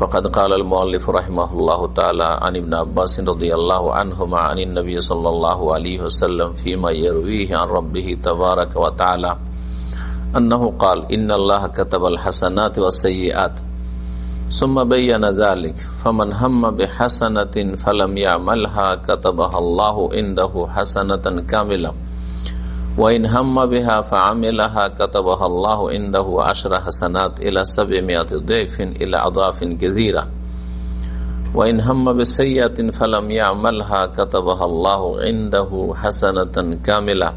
فقد قال المؤلف رحمه الله تعالى عن ابن عباس رضي الله عنهما عن النبي صلى الله عليه وسلم فيما يرويه عن ربه تبارك وتعالى أنه قال إن الله كتب الحسنات والسيئات. ثم بين ذلك فمن هم بحسنة فلم يعملها كتبها الله عنده حسنة كاملة. وإن هم بها فعملها كتبها الله عنده عشر حسنات إلى سبعمائة ضعف إلى أضعاف كثيرة وإن هم بسيئة فلم يعملها كتبها الله عنده حسنة كاملة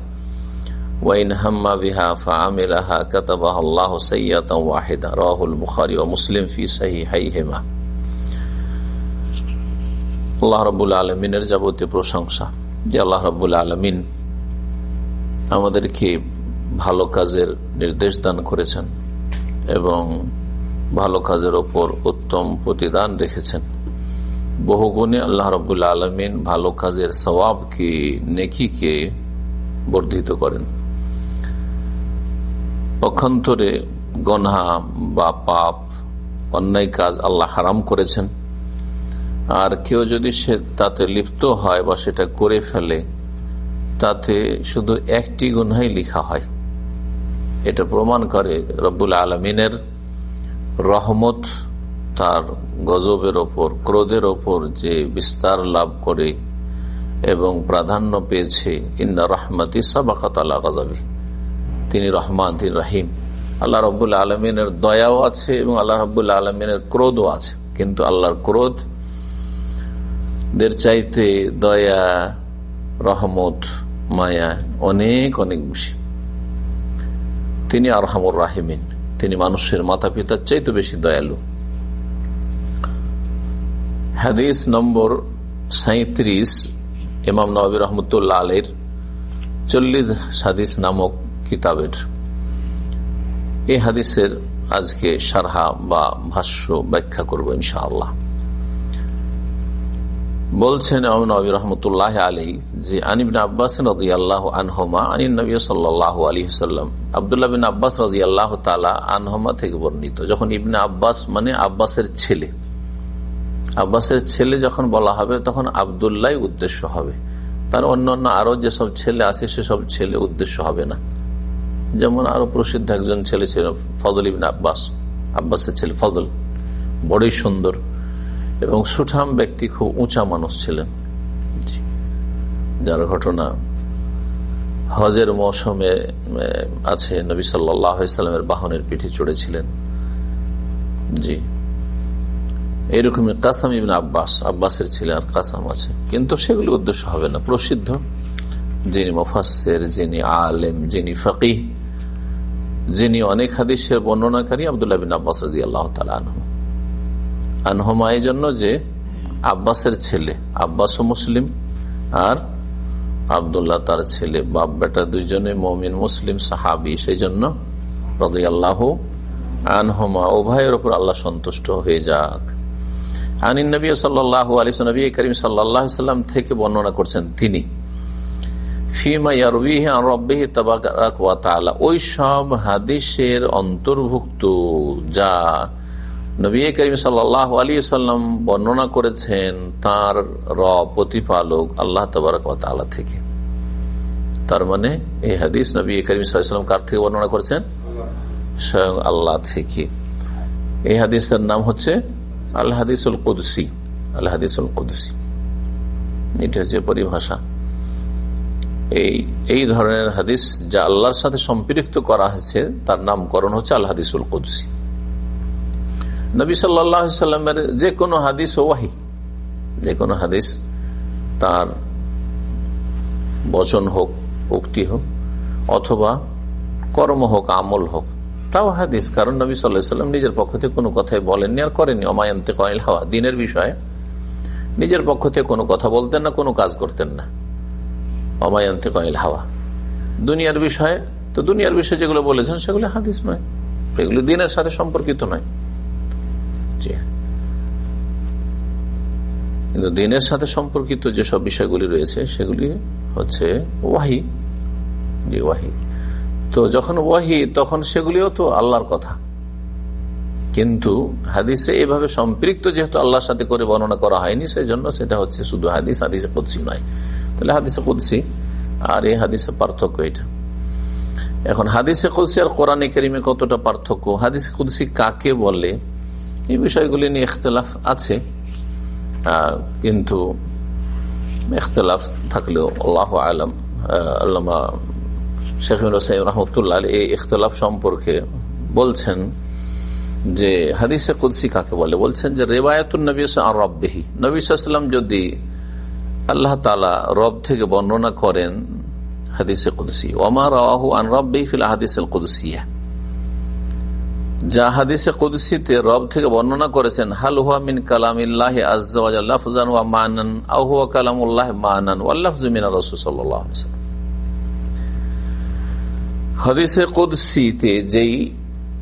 وإن هم بها فعملها كتبها الله سيئة واحدة رواه البخاري ومسلم في صحيحيهما আল্লাহ রবুল আলমিনের যাবতীয় প্রশংসা যে আল্লাহ রবুল আলমিন আমাদেরকে ভালো কাজের নির্দেশ দান করেছেন এবং ভালো কাজের ওপর উত্তম প্রতিদান রেখেছেন। বহুগুণে আল্লাহ রবুল্লা আলমিন ভালো কাজের সবাবকে নেকিকে বর্ধিত করেন। পক্ষান্তরে গনহা বা পাপ, অন্যায় কাজ আল্লাহ হারাম করেছেন। আর কেউ যদি সে তাতে লিপ্ত হয় বা সেটা করে ফেলে তাতে শুধু একটি গুনহাই লিখা হয়। এটা প্রমাণ করে রব্বুল আলমিনের রহমত, তার গজবের ওপর, ক্রোধের ওপর যে বিস্তার লাভ করে এবং প্রাধান্য পেয়েছে। ইন্না রহমতি সাবাকাত আল্লাহ গজবি। তিনি রহমান, তিনি রাহিম। আল্লাহ রব্বুল আলমিনের দয়াও আছে এবং আল্লাহ রব্বুল আলমিনের ক্রোধও আছে। কিন্তু আল্লাহর ক্রোধ দের চাইতে দয়া, রহমত মায়া অনেক অনেক বেশি তিনি আরহামুর রাহিমিন। তিনি মানুষের মাতা পিতার চাইতে বেশি দয়ালু। হাদিস নম্বর সাঁত্রিশ ইমাম নবী রহমতুল্লাহ আলের চল্লিশ হাদিস নামক কিতাবের। এই হাদিসের আজকে সারহা বা ভাষ্য ব্যাখ্যা করব ইনশাআল্লাহ। বলছেন নবী রহমতুল্লাহ আলী যে আনিবিন আব্বাস রাজি আল্লাহ আনহমা, আনি নবী সাল্লাহ আলী সাল্লাম আবদুল্লাহ বিন আব্বাস রাজি আল্লাহ তালা আনহমা থেকে বর্ণিত। যখন ইবনে আব্বাস মানে আব্বাসের ছেলে আব্বাসের ছেলে যখন বলা হবে তখন আবদুল্লাহ উদ্দেশ্য হবে। তার অন্যান্য আরও যেসব ছেলে আছে সেসব ছেলে উদ্দেশ্য হবে না। যেমন আরও প্রসিদ্ধ একজন ছেলে ছিল ফজল ইবিন আব্বাস, আব্বাসের ছেলে ফজল, বড়ই সুন্দর। এবং সুঠাম ব্যক্তি খুব উঁচা মানুষ ছিলেন। যার ঘটনা হজের মৌসুমে আছে, নবী সাল্লামের বাহনের পিঠে চড়েছিলেন। জি। এইরকমই কাসাম ইবিন আব্বাস, আব্বাসের ছেলে আর কাসাম আছে। কিন্তু সেগুলি উদ্দেশ্য হবে না, প্রসিদ্ধ। যিনি মুফাসের যিনি আলেম, যিনি ফকিহ, যিনি অনেক হাদিসের বর্ণনাকারী আবদুল্লাহ বিন আব্বাস রাজি আল্লাহ তালা আনহু। আনহমা এই জন্য যে আব্বাসের ছেলে আব্বাস মুসলিম আর আবদুল্লাহ তার ছেলে, বাপ বেটা দুইজনে মমিন, মুসলিম সাহাবি সেই জন্য রদি আল্লাহ আনহমা, উভয়ের ওপর আল্লাহ সন্তুষ্ট হয়ে যাক। আনিন নবী সাল্লাহ আলী নবী করিম সাল্লাহ সাল্লাম থেকে বর্ণনা করছেন তিনি ওই সব হাদিসের অন্তর্ভুক্ত যা নবী করিম সাল্লাহ আলী সাল্লাম বর্ণনা করেছেন তার র প্রতিপালক আল্লাহ তবরকালা থেকে। তার মানে এই হাদিস নবী করিম সাল্লাম কার থেকে বর্ণনা করেছেন? স্বয়ং আল্লাহ থেকে। এই হাদিসের নাম হচ্ছে আল্লাহ হাদিসুল কুদসি। আল্লাহ হাদিসুল কুদসি। এটা হচ্ছে পরিভাষা। এই এই ধরনের হাদিস যা আল্লাহর সাথে সম্পৃক্ত করা হয়েছে, তার নামকরণ হচ্ছে আল্লাহ হাদিসুল কুদসি। নবী সাল্লামের যে কোনো হাদিস ওয়াহি যে কোনো হাদিস তার বচন হোক, উক্তি হোক, অথবা কর্ম হোক, আমল হোক, তাও হাদিস। কারণ নবী সাল্লাম নিজের পক্ষ থেকে কোনো কথাই বলেননি আর করেননি। অমায়ন্তে কয়েল হাওয়া, দিনের বিষয়ে নিজের পক্ষ থেকে কোনো কথা বলতেন না, কোনো কাজ করতেন না। অমায়ন্তে কয়েল হাওয়া, দুনিয়ার বিষয়ে, তো দুনিয়ার বিষয়ে যেগুলো বলেছেন সেগুলো হাদিস নয়। এগুলো দিনের সাথে সম্পর্কিত নয়। কিন্তু দিনের সাথে সম্পর্কিত যেসব বিষয়গুলি রয়েছে, সেগুলি হচ্ছে ওয়াহি। জি, ওয়াহি। তো যখন ওয়াহি, তখন সেগুলিও তো আল্লাহর কথা। কিন্তু হাদিসে এভাবে সম্পৃক্ত যেহেতু আল্লাহর সাথে করে বর্ণনা করা হয়নি সেই জন্য সেটা হচ্ছে শুধু হাদিস, হাদিসে কুদ্সি নয়। তাহলে হাদিসে কুদ্সি আর এই হাদিসে পার্থক্য এটা। এখন হাদিসে কুদ্সি আর কোরআনে কেরিমে কতটা পার্থক্য? হাদিসে কুদ্সি কাকে বলে? এই বিষয়গুলি নিয়ে ইখতলাফ আছে কিন্তু ইখতলাফ থাকলেও আল্লাহ আলম আল্লামা শেখ রহমতুল্লাহ এই ইখতলাফ সম্পর্কে বলছেন যে, হাদিসে কুদ্সি কাকে বলে? বলছেন যে রেবায়তুল নবী আর রব্বেহি। নবীলাম যদি আল্লাহ তালা রব থেকে বর্ণনা করেন হাদিসে কুদ্সি। ওমা রাহু আন রব্বেহি ফিল হাদিস কুদ্সিয়া। যা হাদিসে কুদ্সিতে রব থেকে বর্ণনা করেছেন, হাল হুয়া মিন কালামিল্লাহ আজান ওয়া মানান আহুয়া কালামুল্লাহ মানান ওয়াল্লাফজুমিনা রসুল সাল্লাহ হাদিসে কুদ্সিতে যেই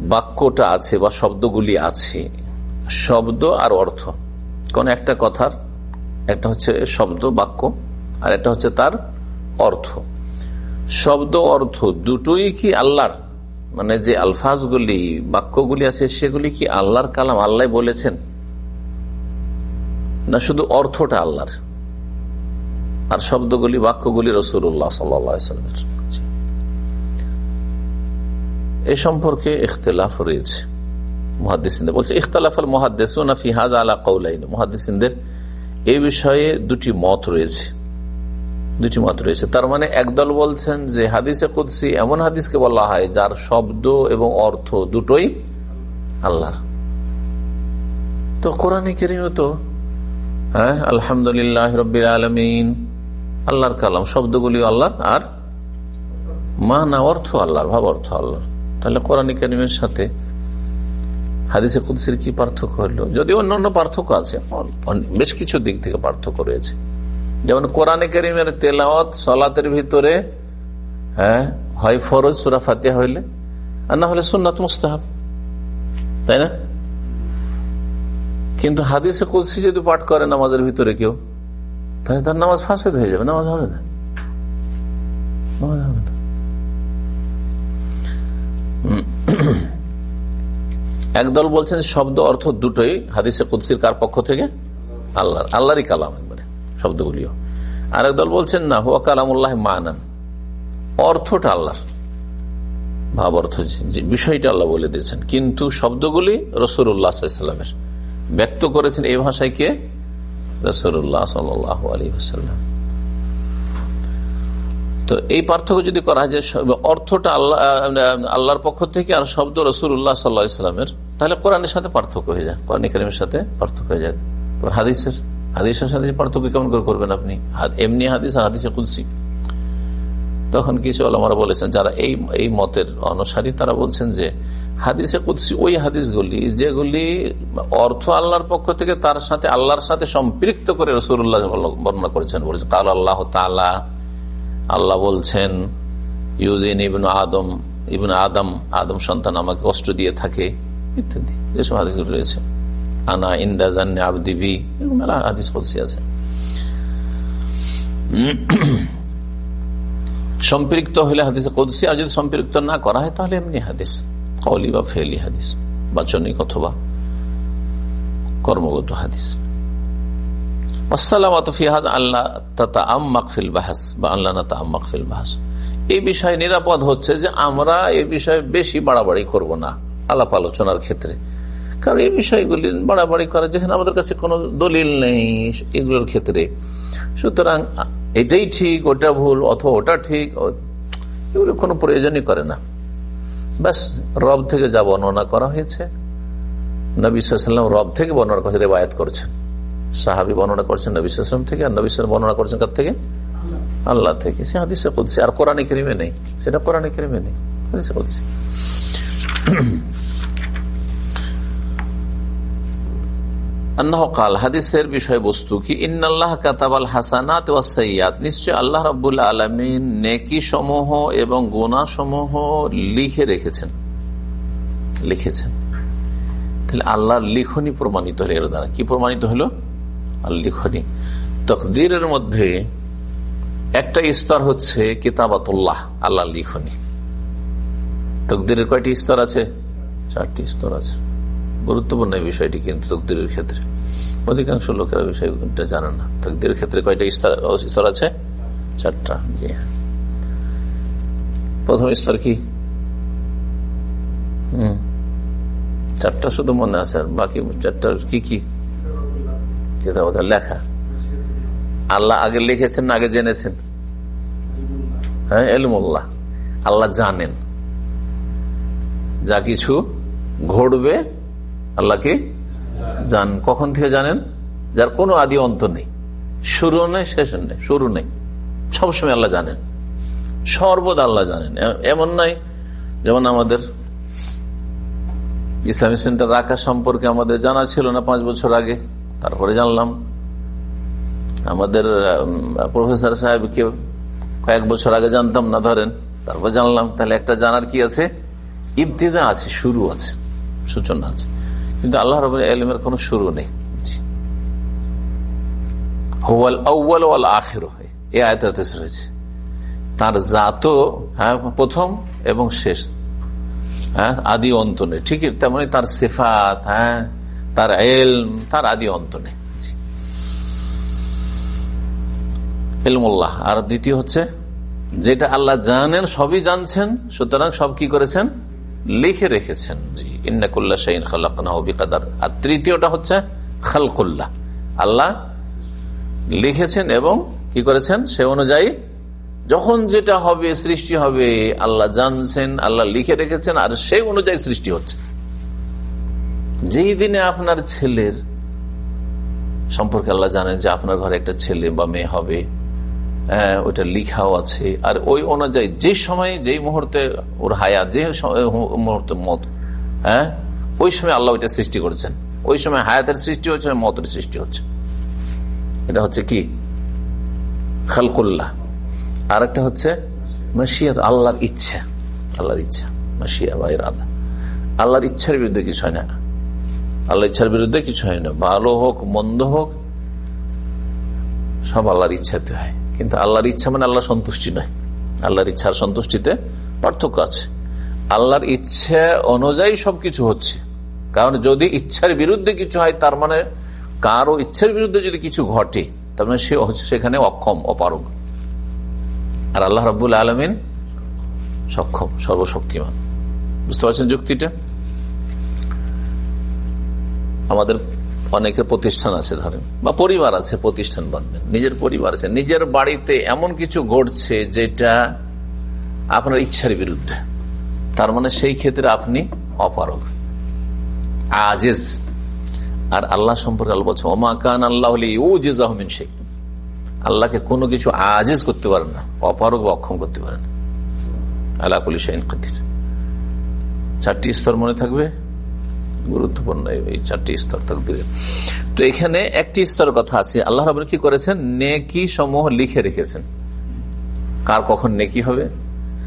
বাক্যটা আছে বা শব্দগুলি আছে, শব্দ আর অর্থ, কোন একটা কথার, একটা হচ্ছে শব্দ, বাক্য, আর একটা হচ্ছে তার অর্থ। শব্দ, অর্থ দুটোই কি আল্লাহর? মানে যে আলফাজগুলি, বাক্যগুলি আছে, সেগুলি কি আল্লাহর কালাম আল্লাহ বলেছেন? না শুধু অর্থটা আল্লাহর? আর শব্দগুলি, বাক্যগুলি রসুল্লাহ সাল্লামের। এ সম্পর্কে ইখতলাফ রয়েছে। মহাদিসিনদের বলছে ইখতলাফ আল মহাদ্দেসুনা ফিহাজ আলা কৌলাইন মহাদিসিনদের এই বিষয়ে দুটি মত রয়েছে। দুটি মত রয়েছে। তার মানে একদল বলছেন যে হাদিসে কুদ্সি এমন হাদিসকে বলা হয় যার শব্দ এবং অর্থ দুটোই আল্লাহর। তো কোরআনে কেরিম তো হ্যাঁ আলহামদুলিল্লাহ রবির আলমিন, আল্লাহর কালাম, শব্দগুলি আল্লাহর আর মা না অর্থ আল্লাহর, ভাব অর্থ আল্লাহর। তাহলে কোরআন করিমের সাথে হাদিসে কুদ্সির কি পার্থক্য হলো? যদি অন্যান্য পার্থক্য আছে বেশ কিছু দিক থেকে পার্থক্য রয়েছে। যেমন কোরআনে করিমের তেলাওয়াত, সলাতের ভিতরে হ্যাঁ হয় ফরজ, সুরা ফাতিয়া হইলে, আর না হলে সুন্নাত মুস্তাহাব। তাই না? কিন্তু হাদিসে কুলসি যদি পাঠ করে নামাজের ভিতরে কেউ, তাহলে তার নামাজ ফাঁসেদ হয়ে যাবে, নামাজ হবে না। নামাজ হবে না। একদল বলছেন, শব্দ অর্থ দুটোই, হাদিসে কুদ্সির কার পক্ষ থেকে? আল্লাহ আল্লাহরই কালাম একবারে। শব্দগুলিও। আর একদল বলছেন, না, হুয়া কালামুল্লাহ মানান। অর্থটা আল্লাহ ভাব অর্থ যে বিষয়টা আল্লাহ বলে দিয়েছেন। কিন্তু শব্দগুলি রসুল্লাহামের ব্যক্ত করেছেন এই ভাষায় কে? রসুল্লাহ তো এই পার্থক্য যদি করা হয় যে অর্থটা আল্লাহ আল্লাহর পক্ষ থেকে আর শব্দ রসুল্লাহ সাল্লা ইসলামের তাহলে কোরআনের সাথে পার্থক্য হয়ে যায়। কোরআন করিমের সাথে পার্থক্য হয়ে যায়। হাদিসের হাদিসের সাথে পার্থক্য কেমন করে করবেন আপনি? এমনি হাদিস আর হাদিসে কুলসি তখন কিছু আলমারা বলেছেন, যারা এই এই মতের অনুসারী, তারা বলছেন যে হাদিসে কুদ্সি ওই হাদিসগুলি, যেগুলি অর্থ আল্লাহর পক্ষ থেকে তার সাথে, আল্লাহর সাথে সম্পৃক্ত করে রসুল্লাহ বর্ণনা করেছেন। বলেছেন কাল আল্লাহ তালা আল্লাহ বলছেন ইউদিন ইবন আদম ইবন আদম আদম সন্তান আমাকে কষ্ট দিয়ে থাকে, ইত্যাদি। যেসব হাদিসগুলো রয়েছে। আনা ইন্দা জান্নে আবদিবি এরকম মেলা বলছি আছে। সম্পৃক্ত হলে কদসি, আর যদি সম্পৃক্ত না করা হয়, তাহলে এমনি হাদিস। কলি বা ফেলি হাদিস, বাচনিক অথবা কর্মগত হাদিস। এই বিষয়ে নিরাপদ হচ্ছে যে আমরা এই বিষয়ে বেশি বাড়াবাড়ি করব না, আলাপ আলোচনার ক্ষেত্রে। কারণ এই বিষয়গুলি বাড়াবাড়ি করা, যেখানে আমাদের কাছে কোনো দলিল নেই এগুলোর ক্ষেত্রে। সুতরাং এটাই ঠিক, ওটা ভুল, অথবা ওটা ঠিক এগুলো কোনো প্রয়োজনই করে না। ব্যাস, রব থেকে যা বর্ণনা করা হয়েছে নবীলাম রব থেকে বর্ণনা করছে রেবায়ত করছেন। সাহাবি বর্ণনা করছেন নবীলাম থেকে, আর নবীলাম বর্ণনা করছেন কার থেকে? আল্লাহ থেকে। সে হাদিসে করছে আর কোরআনে কেরিমে নেই। সেটা কোরআনে কেরিমে নেই, হাদিসে করছে কাল, হাদিসের বিষয়বস্তু কি? ইন্নআল্লাহ কাতাবাল হাসানাত ওয়াসাইয়াত নিশ্চয় আল্লাহ রাবুল্লাহ আলমিন নেকি সমূহ এবং গোনা সমূহ লিখে রেখেছেন। লিখেছেন। তাহলে আল্লাহর লিখনই প্রমাণিত হলো এর দ্বারা। কি প্রমাণিত হলো? আল্লাহ লিখনি। তকদিরের মধ্যে একটা স্তর হচ্ছে কিতাবাতুল্লাহ আল্লাহ লিখনি। তকদিরের কয়টি স্তর আছে? চারটি স্তর আছে। গুরুত্বপূর্ণ এই বিষয়টি কিন্তু তকদিরের ক্ষেত্রে। অধিকাংশ লোকেরা বিষয়টা জানে না। তকদিরের ক্ষেত্রে কয়টা স্তর আছে? চারটা, জি। প্রথম স্তর কি? হম। চারটা শুধু মনে আছে, আর বাকি চারটা কি কি? লেখা। আল্লাহ আগে লিখেছেন আগে জেনেছেন? হ্যাঁ এলমুল্লাহ। আল্লাহ জানেন। যা কিছু ঘটবে আল্লাহকে জান। কখন থেকে জানেন? যার কোনো আদি অন্ত নেই। শুরু নেই, শেষ নেই, শুরু নেই। সবসময় আল্লাহ জানেন। সর্বদা আল্লাহ জানেন। এমন নাই, যেমন আমাদের ইসলামিক সেন্টার রাখা সম্পর্কে আমাদের জানা ছিল না পাঁচ বছর আগে। তারপরে জানলাম। আমাদের প্রফেসর সাহেবকে কয়েক বছর আগে জানতাম না, ধরেন। তারপর জানলাম, তাহলে একটা জানার কি আছে? ইবতিদা আছে, শুরু আছে, সূচনা আছে। কিন্তু আল্লাহ রব এলমের কোন শুরু নেই। তার জাত হ্যাঁ প্রথম এবং শেষ। হ্যাঁ আদি অন্ত নেই। ঠিক তেমনি তার সেফাত হ্যাঁ তার এলম তার আদি অন্ত নেই। এলমুল্লাহ আর দ্বিতীয় হচ্ছে, যেটা আল্লাহ জানেন, সবই জানছেন, সুতরাং সব কি করেছেন? লিখে রেখেছেন জি ইন্নাকুল্লা শাইন খালাকার আর তৃতীয়টা হচ্ছে খালকুল্লাহ আল্লাহ লিখেছেন এবং কি করেছেন? সে অনুযায়ী যখন যেটা হবে, সৃষ্টি হবে, আল্লাহ জানছেন, আল্লাহ লিখে রেখেছেন, আর সেই অনুযায়ী সৃষ্টি হচ্ছে। যেই দিনে আপনার ছেলের সম্পর্কে আল্লাহ জানেন যে আপনার ঘরে একটা ছেলে বা মেয়ে হবে হ্যাঁ, ওইটা লিখাও আছে। আর ওই অনুযায়ী যে সময় যেই মুহূর্তে ওর হায়াত যে মুহূর্তে মত হ্যাঁ? ওই সময় আল্লাহ ওইটা সৃষ্টি করেছেন। ওই সময় হায়াতের সৃষ্টি হচ্ছে মতের সৃষ্টি হচ্ছে। এটা হচ্ছে কি? খালকুল্লাহ। আর একটা হচ্ছে মাসিয়াত আল্লাহর ইচ্ছা। আল্লাহর ইচ্ছা মাসিয়া বা ইরাদা। আল্লাহর ইচ্ছার বিরুদ্ধে কিছু হয় না। আল্লাহ ইচ্ছার বিরুদ্ধে কিছু হয় না। ভালো হোক মন্দ হোক সব আল্লাহর ইচ্ছাতে হয়। কিন্তু আল্লাহর ইচ্ছা মানে আল্লাহ সন্তুষ্টি নয়। আল্লাহর ইচ্ছার সন্তুষ্টিতে পার্থক্য আছে। আল্লাহর ইচ্ছা অনুযায়ী সবকিছু হচ্ছে। কারণ যদি ইচ্ছার বিরুদ্ধে কিছু হয়, তার মানে কারও ইচ্ছার বিরুদ্ধে যদি কিছু ঘটে, তার মানে সে হচ্ছে সেখানে অক্ষম, অপারগ। আর আল্লাহ রবুল আলমিন সক্ষম, সর্বশক্তিমান। বুঝতে পারছেন যুক্তিটা? আমাদের অনেকের প্রতিষ্ঠান আছে ধরেন, বা পরিবার আছে, প্রতিষ্ঠান বাঁধবেন, নিজের পরিবার আছে, নিজের বাড়িতে এমন কিছু ঘটছে যেটা আপনার ইচ্ছার বিরুদ্ধে। তার মানে সেই ক্ষেত্রে আপনি অপারগ, আজেজ। আর আল্লাহ সম্পর্কে আল্লাহ বলছে ওমা কান আল্লাহ ও জেজাহমিন শেখ আল্লাহকে কোনো কিছু আজেজ করতে পারেন না অপারক বা অক্ষম করতে পারেন আল্লাহ কলি শাহিন কদির। চারটি স্তর মনে থাকবে? গুরুত্বপূর্ণ এই চারটি স্তর তকদিরের। তো এখানে একটি স্তর কথা আছে। আল্লাহ রাবুল কি করেছেন? নেকি সমূহ লিখে রেখেছেন। কার কখন নেকি হবে?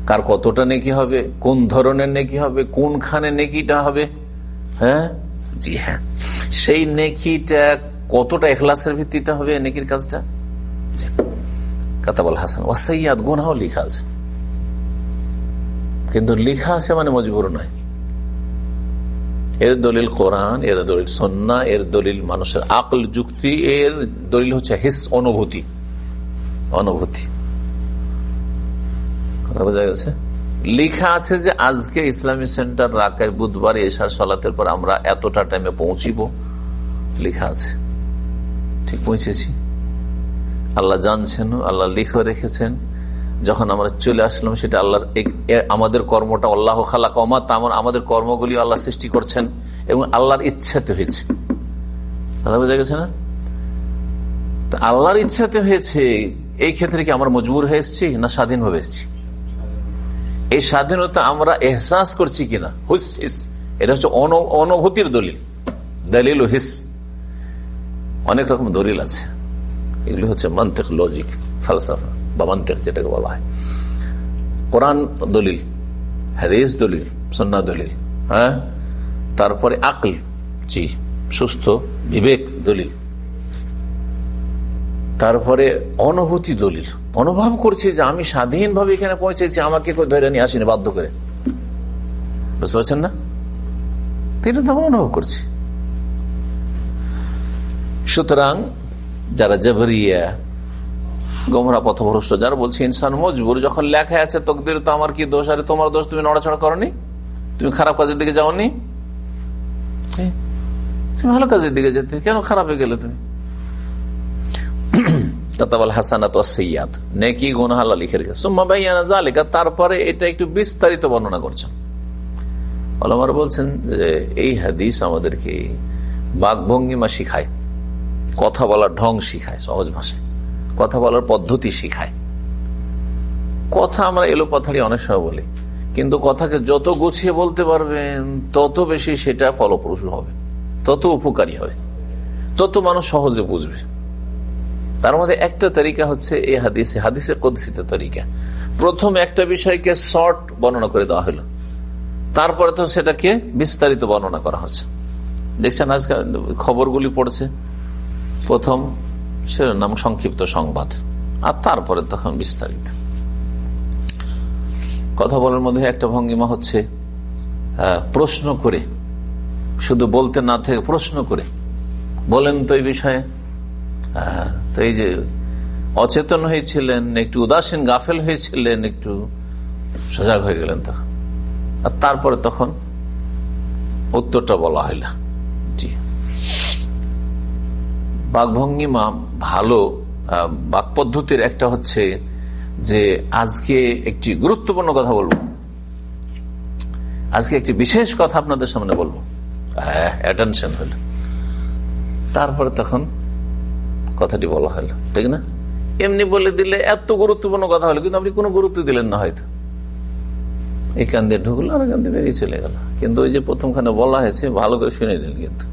কার কতটা নেকি হবে? কোন ধরনের নেকি হবে? কোনখানে নেকিটা হবে? হ্যাঁ? জি হ্যাঁ। সেই নেকিটা কতটা এখলাসের ভিত্তিতে হবে নেকির কাজটা? কাতাবল হাসান, ওয়াসাইয়াদ গুনাও লিখা আছে। কিন্তু লিখা আছে মানে মজবুর নয়। এর দলিল কোরআন, এর দলিল সন্না এর দলিল মানুষের আকল যুক্তি, এর দলিল হচ্ছে হিস অনুভূতি। অনুভূতি। কথা বোঝা গেছে? লিখা আছে যে আজকে ইসলামী সেন্টার রাকায় বুধবার এসার সলাতের পর আমরা এতটা টাইমে পৌঁছিব। লিখা আছে। ঠিক পৌঁছেছি। আল্লাহ জানছেন, আল্লাহ লিখে রেখেছেন। যখন আমরা চলে আসলাম, সেটা আল্লাহর আমাদের কর্মটা আল্লাহ খালা কমা তেমন আমাদের কর্মগুলি আল্লাহ সৃষ্টি করছেন এবং আল্লাহর ইচ্ছাতে হয়েছে। কথা বোঝা গেছে না? আল্লাহর ইচ্ছাতে হয়েছে, এই ক্ষেত্রে কি আমরা মজবুর হয়ে এসছি না স্বাধীনভাবে এসছি? এই স্বাধীনতা আমরা এহসাস করছি কিনা? হুস, হিস। এটা হচ্ছে অনুভূতির দলিল। দলিল হিস। অনেক রকম দলিল আছে। এগুলি হচ্ছে মান্তেক, লজিক, ফালসাফা। বা যেটাকে বলা হয় কোরআন দলিল, হাদিস দলিল সন্না দলিল হ্যাঁ? তারপরে আকল, জি, সুস্থ, বিবেক দলিল। তারপরে অনুভূতি দলিল। অনুভব করছে যে আমি স্বাধীনভাবে এখানে পৌঁছেছি, আমাকে ধরে নিয়ে আসিনি, বাধ্য করে। বুঝতে পারছেন না? এটা তো অনুভব করছি। সুতরাং যারা জবরিয়া গোমরা পথভ্রষ্ট, যারা বলছে ইনসান মজবুর, যখন লেখা আছে তকদির, তো আমার কি দোষ? আরে তোমার দোষ, তুমি নড়াচড়া করনি? তুমি খারাপ কাজের দিকে যাওনি? তুমি ভালো কাজের দিকে যেতে, কেন খারাপ হয়ে গেলে তুমি? তারপরে এটা একটু বিস্তারিত বর্ণনা করছেন। বলছেন যে এই হাদিস আমাদেরকে বাঘভঙ্গিমা শিখায়, কথা বলার ঢং শিখায় সহজ ভাষায়। কথা বলার পদ্ধতি শিখায়। কথা আমরা এলো কথাটি অনেক সময় বলি, কিন্তু কথাকে যত গুছিয়ে বলতে পারবেন, তত বেশি সেটা ফলপ্রসূ হবে, তত উপকারী হবে, তত মানুষ সহজে বুঝবে। তার মধ্যে একটা তরিকা হচ্ছে এই হাদিসে হাদিসের কদসিত তরিকা। প্রথম একটা বিষয়কে শর্ট বর্ণনা করে দেওয়া হলো। তারপরে তো সেটাকে বিস্তারিত বর্ণনা করা হচ্ছে। দেখছেন আজকাল খবরগুলি পড়ছে। প্রথম নাম সংক্ষিপ্ত সংবাদ, আর তারপরে তখন বিস্তারিত। কথা বলার মধ্যে একটা ভঙ্গিমা হচ্ছে প্রশ্ন করে, শুধু বলতে না থেকে প্রশ্ন করে। বলেন তো এই বিষয়ে। তো এই যে অচেতন হয়েছিলেন, একটু উদাসীন, গাফেল হয়েছিলেন, একটু সজাগ হয়ে গেলেন তখন। আর তারপরে তখন উত্তরটা বলা হইল। জি বাঘভঙ্গিমা ভালো বাক পদ্ধতির একটা হচ্ছে যে আজকে একটি গুরুত্বপূর্ণ কথা বলব। আজকে একটি বিশেষ কথা আপনাদের সামনে বলব। অ্যাটেনশন তারপরে তখন কথাটি বলা হলো, ঠিক না? এমনি বলে দিলে এত গুরুত্বপূর্ণ কথা হলো, কিন্তু আপনি কোনো গুরুত্ব দিলেন না হয়তো। এই কান দিয়ে ঢুকলো আর কান দিয়ে বেরিয়ে চলে গেল। কিন্তু ওই যে প্রথমখানে বলা হয়েছে, ভালো করে শুনে নিলেন কিন্তু।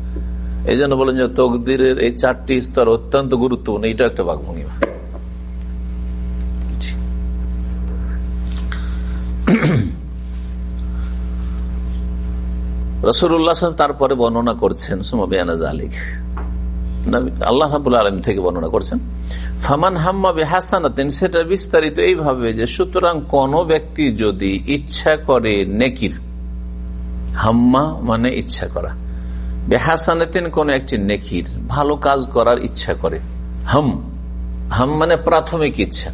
এই জন্য বলেন যে তকদিরের এই চারটি স্তর অত্যন্ত গুরুত্বপূর্ণ এটা একটা বাঘভঙ্গিমা রসুল্লাহ তারপরে বর্ণনা করছেন আল্লাহ আলম থেকে বর্ণনা করছেন, ফামান হাম্মা বেহাসানাতেন, সেটা বিস্তারিত এইভাবে যে সুতরাং কোন ব্যক্তি যদি ইচ্ছা করে নেকির, হাম্মা মানে ইচ্ছা করা। বেহাসানাতেন কোন একটি নেকির ভালো কাজ করার ইচ্ছা করে। হাম। হাম মানে প্রাথমিক ইচ্ছা।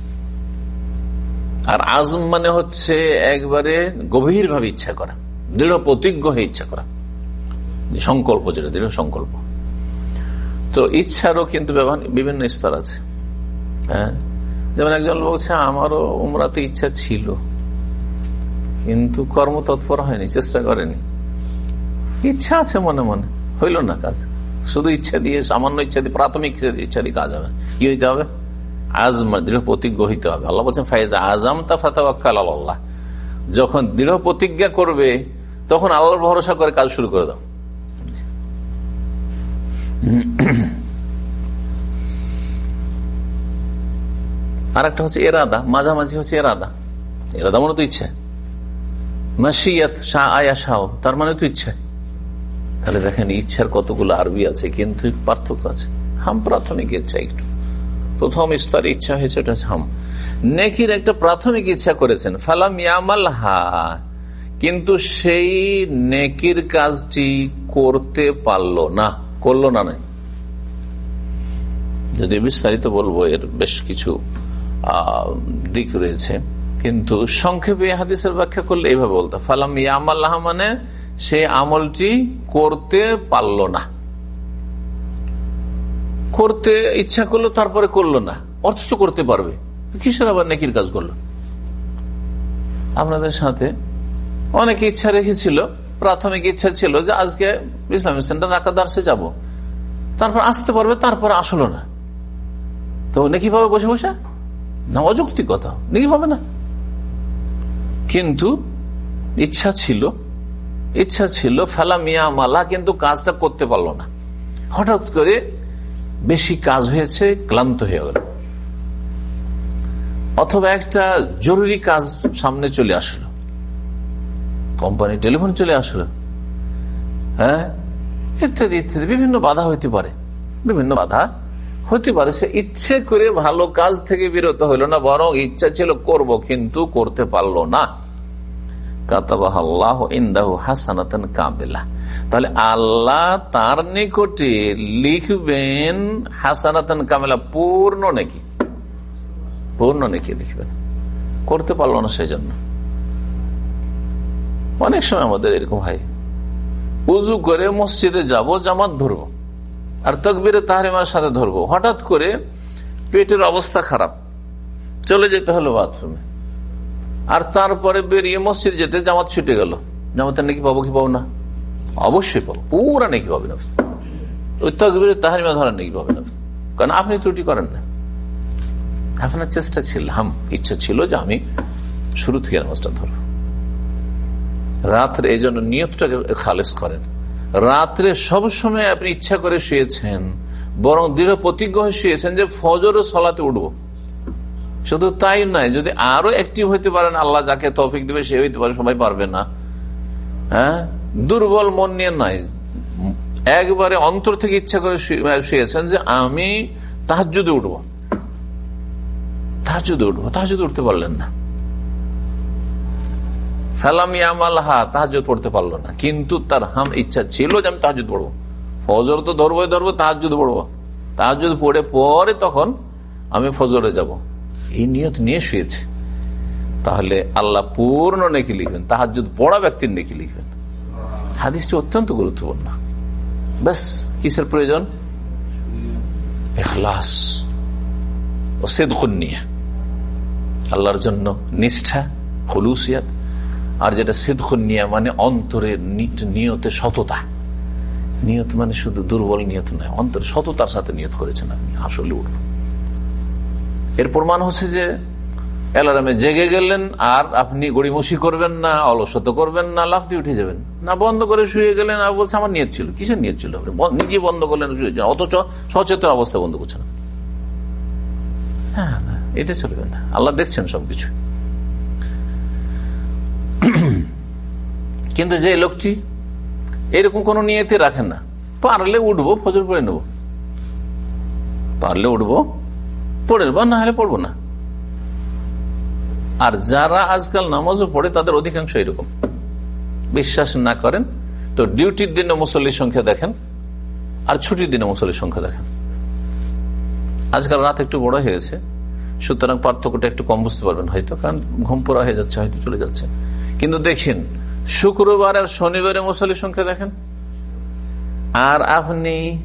আর আজম মানে হচ্ছে একবারে গভীর ভাবে ইচ্ছা করা। দৃঢ় প্রতিজ্ঞ হয়ে ইচ্ছা করা। সংকল্প যেটা, দৃঢ় সংকল্প। তো ইচ্ছারও কিন্তু বিভিন্ন স্তর আছে। হ্যাঁ? যেমন একজন বলছে, আমারও উমরাতে ইচ্ছা ছিল, কিন্তু কর্মতৎপর হয়নি, চেষ্টা করেনি। ইচ্ছা আছে মনে মনে। হইল না কাজ। শুধু ইচ্ছা দিয়ে, সামান্য ইচ্ছা দিয়ে, প্রাথমিক ইচ্ছা দিয়ে কাজ হবে। কি হইতে হবে? আজমা দৃঢ় প্রতিজ্ঞ হইতে হবে। আল্লাহ বলছেন, ফাইজ আজম তা ফাতাওয়াক্কাল আল্লাহ যখন দৃঢ় প্রতিজ্ঞা করবে, তখন আল্লাহর ভরসা করে কাজ শুরু করে দাও। আর একটা হচ্ছে এরাদা, মাঝামাঝি হচ্ছে এরাদা। এরাদা মানে তো ইচ্ছা। মাসিয়াত শাহ আয়া শাহ তার মানে তো ইচ্ছা। তাহলে দেখেন ইচ্ছার কতগুলো আরবি আছে, কিন্তু পার্থক্য আছে। হাম প্রাথমিক ইচ্ছা একটু। প্রথম স্তর ইচ্ছা হয়েছে, ওটা হাম। নেকির একটা প্রাথমিক ইচ্ছা করেছেন, ফালাম ইয়ামাল হা। কিন্তু সেই নেকির কাজটি করতে পারল না, করল না নাই যদি বিস্তারিত বলব, এর বেশ কিছু দিক রয়েছে। কিন্তু সংক্ষেপে হাদিসের ব্যাখ্যা করলে এইভাবে বলতো, ফালাম ইয়ামাল্লাহ মানে সে আমলটি করতে পারল না। করতে ইচ্ছা করল, তারপরে করল না। অথচ করতে পারবে। কিসের আবার নেকির কাজ করল? আপনাদের সাথে অনেকে ইচ্ছা রেখেছিল, প্রাথমিক ইচ্ছা ছিল যে আজকে ইসলামিক সেন্টার রাকাদার্সে যাব। তারপর আসতে পারবে, তারপরে আসলো না। তো নাকি পাবে বসে বসে? না অযুক্তি কথা। নাকি পাবে না? কিন্তু ইচ্ছা ছিল ইচ্ছা ছিল, ফেলা মিয়া মালা কিন্তু কাজটা করতে পারল না। হঠাৎ করে বেশি কাজ হয়েছে, ক্লান্ত হয়ে গেল। অথবা একটা জরুরি কাজ সামনে চলে আসলো। কোম্পানি টেলিফোন চলে আসলো। হ্যাঁ? ইত্যাদি ইত্যাদি, বিভিন্ন বাধা হইতে পারে। বিভিন্ন বাধা হতে পারে সে ইচ্ছে করে ভালো কাজ থেকে বিরত হইল না, বরং ইচ্ছা ছিল করব, কিন্তু করতে পারল না। তাহলে আল্লাহ তার নিকটে লিখবেন হাসানাতন কামেলা পূর্ণ নাকি। পূর্ণ নাকি লিখবেন। করতে পারল না সেই জন্য অনেক সময় আমাদের এরকম হয়। উজু করে মসজিদে যাব, জামাত ধরবো। আর তকবিরে তাহারিমার সাথে ধরবো। হঠাৎ করে পেটের অবস্থা খারাপ। চলে যেতে হলো বাথরুমে আর তারপরে বেরিয়ে মসজিদ যেতে জামাত ছুটে গেল। জামাতের নাকি পাবো কি পাবো না? অবশ্যই পাবো। পুরা নাকি পাবেন ওই তকবিরে তাহারিমা ধরার নাকি পাবেন কারণ আপনি ত্রুটি করেন না। আপনার চেষ্টা ছিল, হাম, ইচ্ছা ছিল যে আমি শুরু থেকে নামাজটা ধরবো। রাত্রে এই জন্য নিয়তটাকে খালেজ করেন। রাত্রে সবসময় আপনি ইচ্ছা করে শুয়েছেন, বরং দৃঢ় প্রতিজ্ঞ হয়ে শুয়েছেন যে ফজর সলাতে উঠব। শুধু তাই নয়, যদি আরও অ্যাক্টিভ হইতে পারেন, আল্লাহ যাকে তফিক দেবে সে হইতে পারে, সবাই পারবে না। হ্যাঁ? দুর্বল মন নিয়ে নয়। একবারে অন্তর থেকে ইচ্ছা করে শুয়েছেন যে আমি তাহাজুদে উঠব। তাহাজুদে উঠবো। তাহাজুদে উঠতে পারলেন না। তাহাজুদ পড়তে পারল না। কিন্তু তার হাম ইচ্ছা ছিল যে আমি তাহাজুদ পড়ব। ফজর তো ধরবো ধরবো তাহাজুদ পড়ব। তাহাজুদ পড়ে পরে তখন আমি ফজরে যাব। এই নিয়ত নিয়ে শুয়েছে। তাহলে আল্লাহ পূর্ণ নেকি লিখবেন তাহাজুদ পড়া ব্যক্তির নেকি লিখবেন। হাদিসটি অত্যন্ত গুরুত্বপূর্ণ। ব্যাস, কিসের প্রয়োজন? এখলাস ও সেদুন্নিয়া আল্লাহর জন্য নিষ্ঠা হলুসিয়াত আর যেটা সিদ্ধনিয়া মানে অন্তরের নিয়তে সততা। নিয়ত মানে শুধু দুর্বল নিয়ত নয়, অন্তর সততার সাথে নিয়ত করেছেন আপনি, আসলে উঠব এর প্রমাণ হচ্ছে যে, অ্যালারামে জেগে গেলেন আর আপনি গড়িমসি করবেন না, অলসত করবেন না, লাফ দিয়ে উঠে যাবেন। না, বন্ধ করে শুয়ে গেলেন, আর বলছে, আমার নিয়ত ছিল। কিসের নিয়ত ছিল? নিজে বন্ধ করলেন শুয়েছেন অথচ সচেতন অবস্থা বন্ধ করছেন। হ্যাঁ এটা চলবে না। আল্লাহ দেখছেন সবকিছু। কিন্তু যে লোকটি এরকম কোন নিয়তে রাখেন না, পারলে উঠবো, ফজর পড়ে নেব। পারলে উঠবো, পড়ে নেব না হলে পড়ব না। আর যারা আজকাল নামাজও পড়ে, তাদের অধিকাংশ এরকম। বিশ্বাস না করেন, তো ডিউটির দিনে মুসল্লির সংখ্যা দেখেন, আর ছুটির দিনে মুসল্লির সংখ্যা দেখেন। আজকাল রাত একটু বড় হয়েছে সুতরাং পার্থক্যটা একটু কম বুঝতে পারবেন হয়তো, কারণ ঘুম পড়া হয়ে যাচ্ছে, হয়তো চলে যাচ্ছে। কিন্তু দেখেন, শুক্রবার আর শনিবারে মুসল্লির সংখ্যা দেখেন। আর আপনি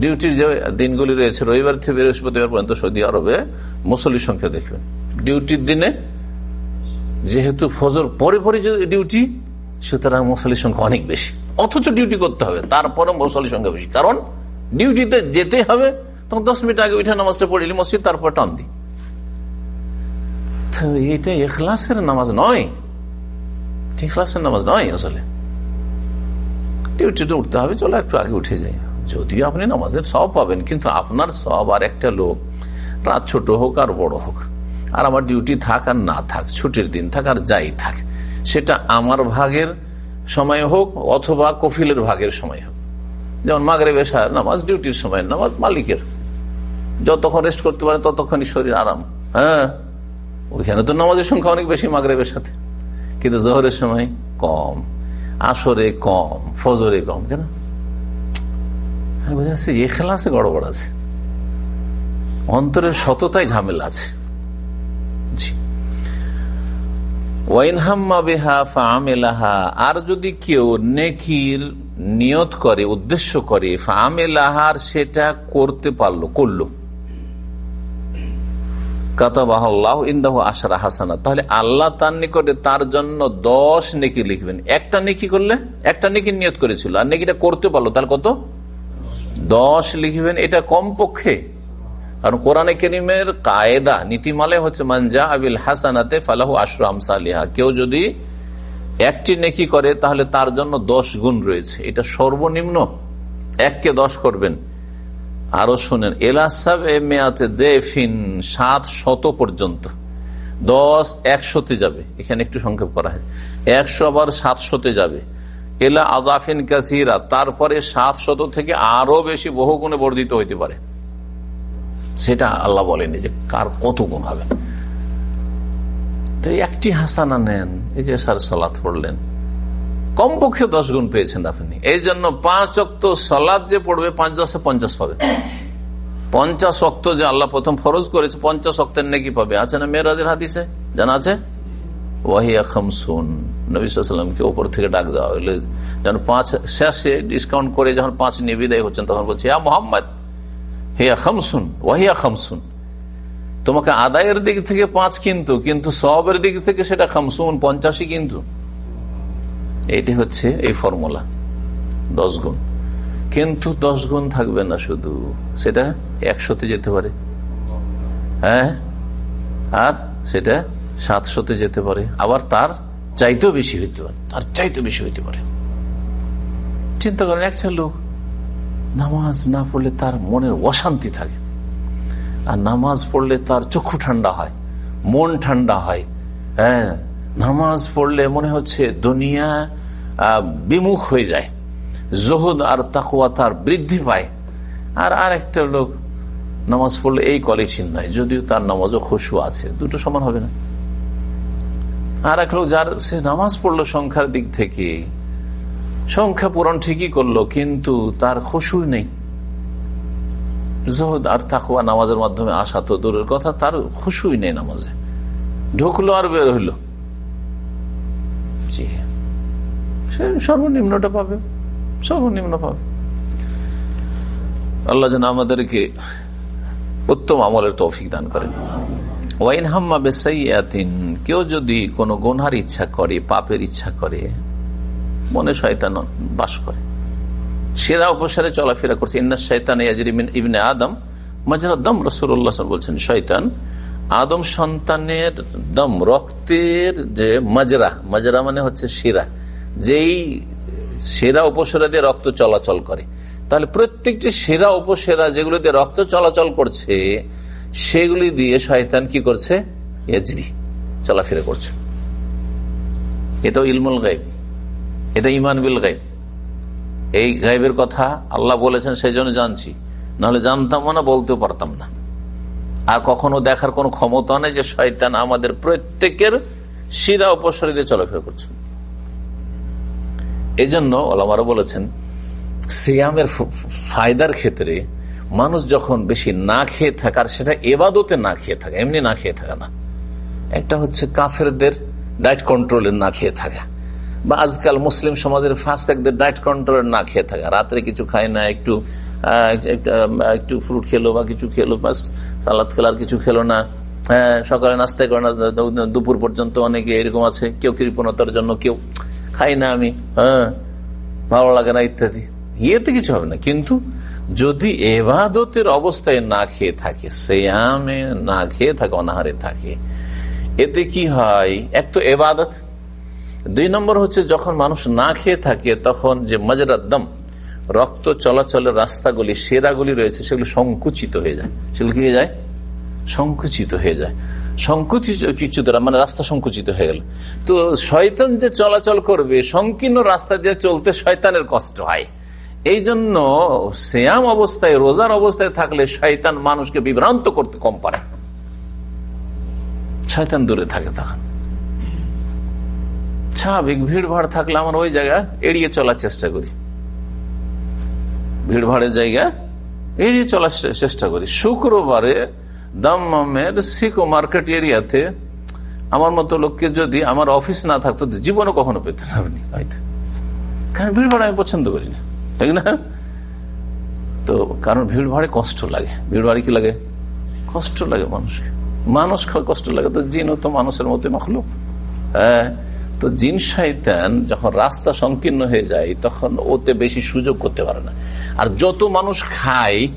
ডিউটির যে দিনগুলি রয়েছে, রবিবার থেকে বৃহস্পতিবার পর্যন্ত সৌদি আরবে মুসল্লির সংখ্যা দেখবেন। ডিউটির দিনে যেহেতু ফজর পরে পরে যে ডিউটি, সুতরাং মুসল্লির সংখ্যা অনেক বেশি। অথচ ডিউটি করতে হবে তারপরে মুসল্লির সংখ্যা বেশি। কারণ ডিউটিতে যেতে হবে, তখন দশ মিনিট আগে উঠে নামাজটা পড়িলি মসজিদ, তারপর টান দিই। এটা এখলাসের নামাজ নয়। এখলাসের নামাজ নয় আসলে। ডিউটিতে উঠতে হবে, চলো একটু আগে উঠে যাই। যদিও আপনি নামাজের সব পাবেন, কিন্তু আপনার সব আর একটা লোক, রাত ছোট হোক আর বড় হোক, আর আমার ডিউটি থাক আর না থাক, ছুটির দিন থাক আর যাই থাক, সেটা আমার ভাগের সময় হোক অথবা কফিলের ভাগের সময় হোক। যেমন মাগরে বেশার নামাজ ডিউটির সময়, নামাজ মালিকের। যতক্ষণ রেস্ট করতে পারে ততক্ষণই শরীর আরাম। হ্যাঁ ওইখানে তো নামাজের সংখ্যা অনেক বেশি মাগরেবের সাথে। কিন্তু জহরের সময় কম, আসরে কম, ফজরে কম, কেন? বোঝা যাচ্ছে এখলাসে গড়বড় আছে। অন্তরের সততাই ঝামেলা আছে। আর যদি কেউ নেকির নিয়ত করে, উদ্দেশ্য করে ফামেলাহার সেটা করতে পারল, করল হাসানা তাহলে আল্লাহ তার নিকটে তার জন্য দশ নেকি লিখবেন। একটা নেকি করলে, একটা নেকি নিয়ত করেছিল। আর নেকিটা করতে পারল, তাহলে কত? দশ লিখবেন, এটা কমপক্ষে। কারণ কোরআনে করিমের কায়দা নীতিমালে হচ্ছে মানজা আবিল হাসানাতে ফালাহু আশরাম সালিহা কেউ যদি একটি নেকি করে, তাহলে তার জন্য দশ গুণ রয়েছে। এটা সর্বনিম্ন। এককে দশ করবেন। আরও শোনেন এলাসাব সাত শত পর্যন্ত। দশ একশোতে যাবে। এখানে একটু সংক্ষেপ করা হয়েছে। একশো আবার সাতশোতে যাবে। এলা আদাফিন কাসিরা, তারপরে সাত শত থেকে আরও বেশি বহু গুণে বর্ধিত হইতে পারে। সেটা আল্লাহ বলেনি যে কার কত গুণ হবে। একটি হাসানা নেন, এই যে স্যার সালাত পড়লেন। কমপক্ষে দশ গুণ পেয়েছেন আপনি। এই জন্য পাঁচ অক্ত সালাদ যে পড়বে, পাঁচ দশে পঞ্চাশ পাবে। পঞ্চাশ অক্ত যে আল্লাহ প্রথম ফরজ করেছে, পঞ্চাশ অক্তের নাকি পাবে। আছে না মেয়েরাজের হাদিসে? জানা আছে? থেকে ডাক দেওয়া পাঁচ শেষে করে যখন পাঁচ হচ্ছেন, তখন বলছে তোমাকে আদায়ের দিক থেকে পাঁচ কিন্তু কিন্তু সবের দিক থেকে সেটা খামসুন, পঞ্চাশই কিন্তু। এটি হচ্ছে এই ফর্মুলা, দশ গুণ। কিন্তু দশ গুণ থাকবে না শুধু, সেটা একশোতে যেতে পারে। হ্যাঁ? আর সেটা সাতশোতে যেতে পারে। আবার তার চাইতেও বেশি হইতে পারে, তার চাইতেও বেশি হইতে পারে। চিন্তা করেন, একটা লোক নামাজ না পড়লে তার মনের অশান্তি থাকে। আর নামাজ পড়লে তার চক্ষু ঠান্ডা হয়, মন ঠান্ডা হয় হ্যাঁ? নামাজ পড়লে মনে হচ্ছে দুনিয়া বিমুখ হয়ে যায়। জহুদ আর তাকুয়া তার বৃদ্ধি পায়। আর আর একটা লোক নামাজ পড়লে এই কলেছিন নয় যদিও তার নামাজও খুশু আছে, দুটো সমান হবে না। আর এক লোক যার, সে নামাজ পড়ল সংখ্যার দিক থেকে, সংখ্যা পূরণ ঠিকই করল, কিন্তু তার খুশু নেই। জহদ আর তাকুয়া নামাজের মাধ্যমে আসা তো দূরের কথা, তার খুশুই নেই নামাজে। ঢুকলো আর বের হইল। জি সে সর্বনিম্নটা পাবে, সর্বনিম্ন পাবে। আল্লাহ যেন আমাদেরকে উত্তম আমলের তৌফিক দান করেন। ওয়াইন হাম্মা বেসাইয়াতিন, কেউ যদি কোনো গোনহার ইচ্ছা করে, পাপের ইচ্ছা করে, মনে শয়তান বাস করে। সেরা অপসারে চলাফেরা করছে। ইন্না শৈতান ইবনে আদম মাজরা দম রসুল্লাহ বলছেন, শয়তান আদম সন্তানের দম, রক্তের যে মাজরা মাজরা মানে হচ্ছে শিরা, যেই সেরা উপসেরা দিয়ে রক্ত চলাচল করে। তাহলে প্রত্যেকটি সেরা উপসেরা যেগুলো দিয়ে রক্ত চলাচল করছে, সেগুলি দিয়ে শয়তান কি করছে? এজরি, চলাফেরা করছে। এটাও ইলমুল গাইব এটা ইমান বিল গাইব এই গাইবের কথা আল্লাহ বলেছেন সেই জন্য জানছি। নাহলে জানতাম না, বলতেও পারতাম না। আর কখনো দেখার কোন ক্ষমতা নেই যে শয়তান আমাদের প্রত্যেকের শিরা উপসরিতে চলাফেরা করছে। এই জন্য ওলামারা বলেছেন, সিয়ামের ফায়দার ক্ষেত্রে মানুষ যখন বেশি না খেয়ে থাকে, আর সেটা এবাদতে না খেয়ে থাকে, এমনি না খেয়ে থাকে না। একটা হচ্ছে কাফেরদের ডায়েট কন্ট্রোলের না খেয়ে থাকা, বা আজকাল মুসলিম সমাজের ফাঁসেকদের ডায়েট কন্ট্রোলের না খেয়ে থাকা। রাত্রে কিছু খায় না, একটু একটু ফ্রুট খেলো বা কিছু খেলো বা সালাদ খেলার কিছু খেলো না। হ্যাঁ সকালে নাস্তা করে না দুপুর পর্যন্ত অনেকে এরকম আছে। কেউ কৃপণতার জন্য, কেউ খাই না আমি। হ্যাঁ ভালো লাগে না ইত্যাদি। ইয়েতে কিছু হবে না। কিন্তু যদি এবাদতের অবস্থায় না খেয়ে থাকে সে সেয়ামে না খেয়ে থাকে, অনাহারে থাকে, এতে কি হয়? এক তো এবাদত। দুই নম্বর হচ্ছে, যখন মানুষ না খেয়ে থাকে, তখন যে মজরাদ্দম রক্ত চলাচলের রাস্তাগুলি, সেরাগুলি রয়েছে, সেগুলো সংকুচিত হয়ে যায়। সেগুলো কি হয়ে যায়? সংকুচিত হয়ে যায়। সংকুচিত কিছু দ্বারা মানে রাস্তা সংকুচিত হয়ে গেল। তো শয়তান যে চলাচল করবে, সংকীর্ণ রাস্তা দিয়ে চলতে শয়তানের কষ্ট হয়। এই জন্য শ্যাম অবস্থায়, রোজার অবস্থায় থাকলে শয়তান মানুষকে বিভ্রান্ত করতে কম পারে। শয়তান দূরে থাকে তখন। স্বাভাবিক ভিড় ভাড় থাকলে আমার ওই জায়গা এড়িয়ে চলার চেষ্টা করি। ভিড় ভাড়ের জায়গা, এড়িয়ে চলার চেষ্টা করি। শুক্রবারে দামের সিকো মার্কেট এরিয়াতে আমার মতো লোককে যদি আমার অফিস না থাকতো, জীবনও কখনো পেতেন আপনি কারণ ভিড় ভাড়া আমি পছন্দ করি না, তাই না? তো কারণ ভিড় ভাড়ে কষ্ট লাগে। ভিড় ভাড়ে কি লাগে? কষ্ট লাগে মানুষকে। মানুষ কষ্ট লাগে তো জিনও তো মানুষের মতো মখলুক। হ্যাঁ তো জিন শৈতান যখন রাস্তা সংকীর্ণ হয়ে যায়, তখন ওতে বেশি সুযোগ করতে পারে না। আর যত মানুষ খায়,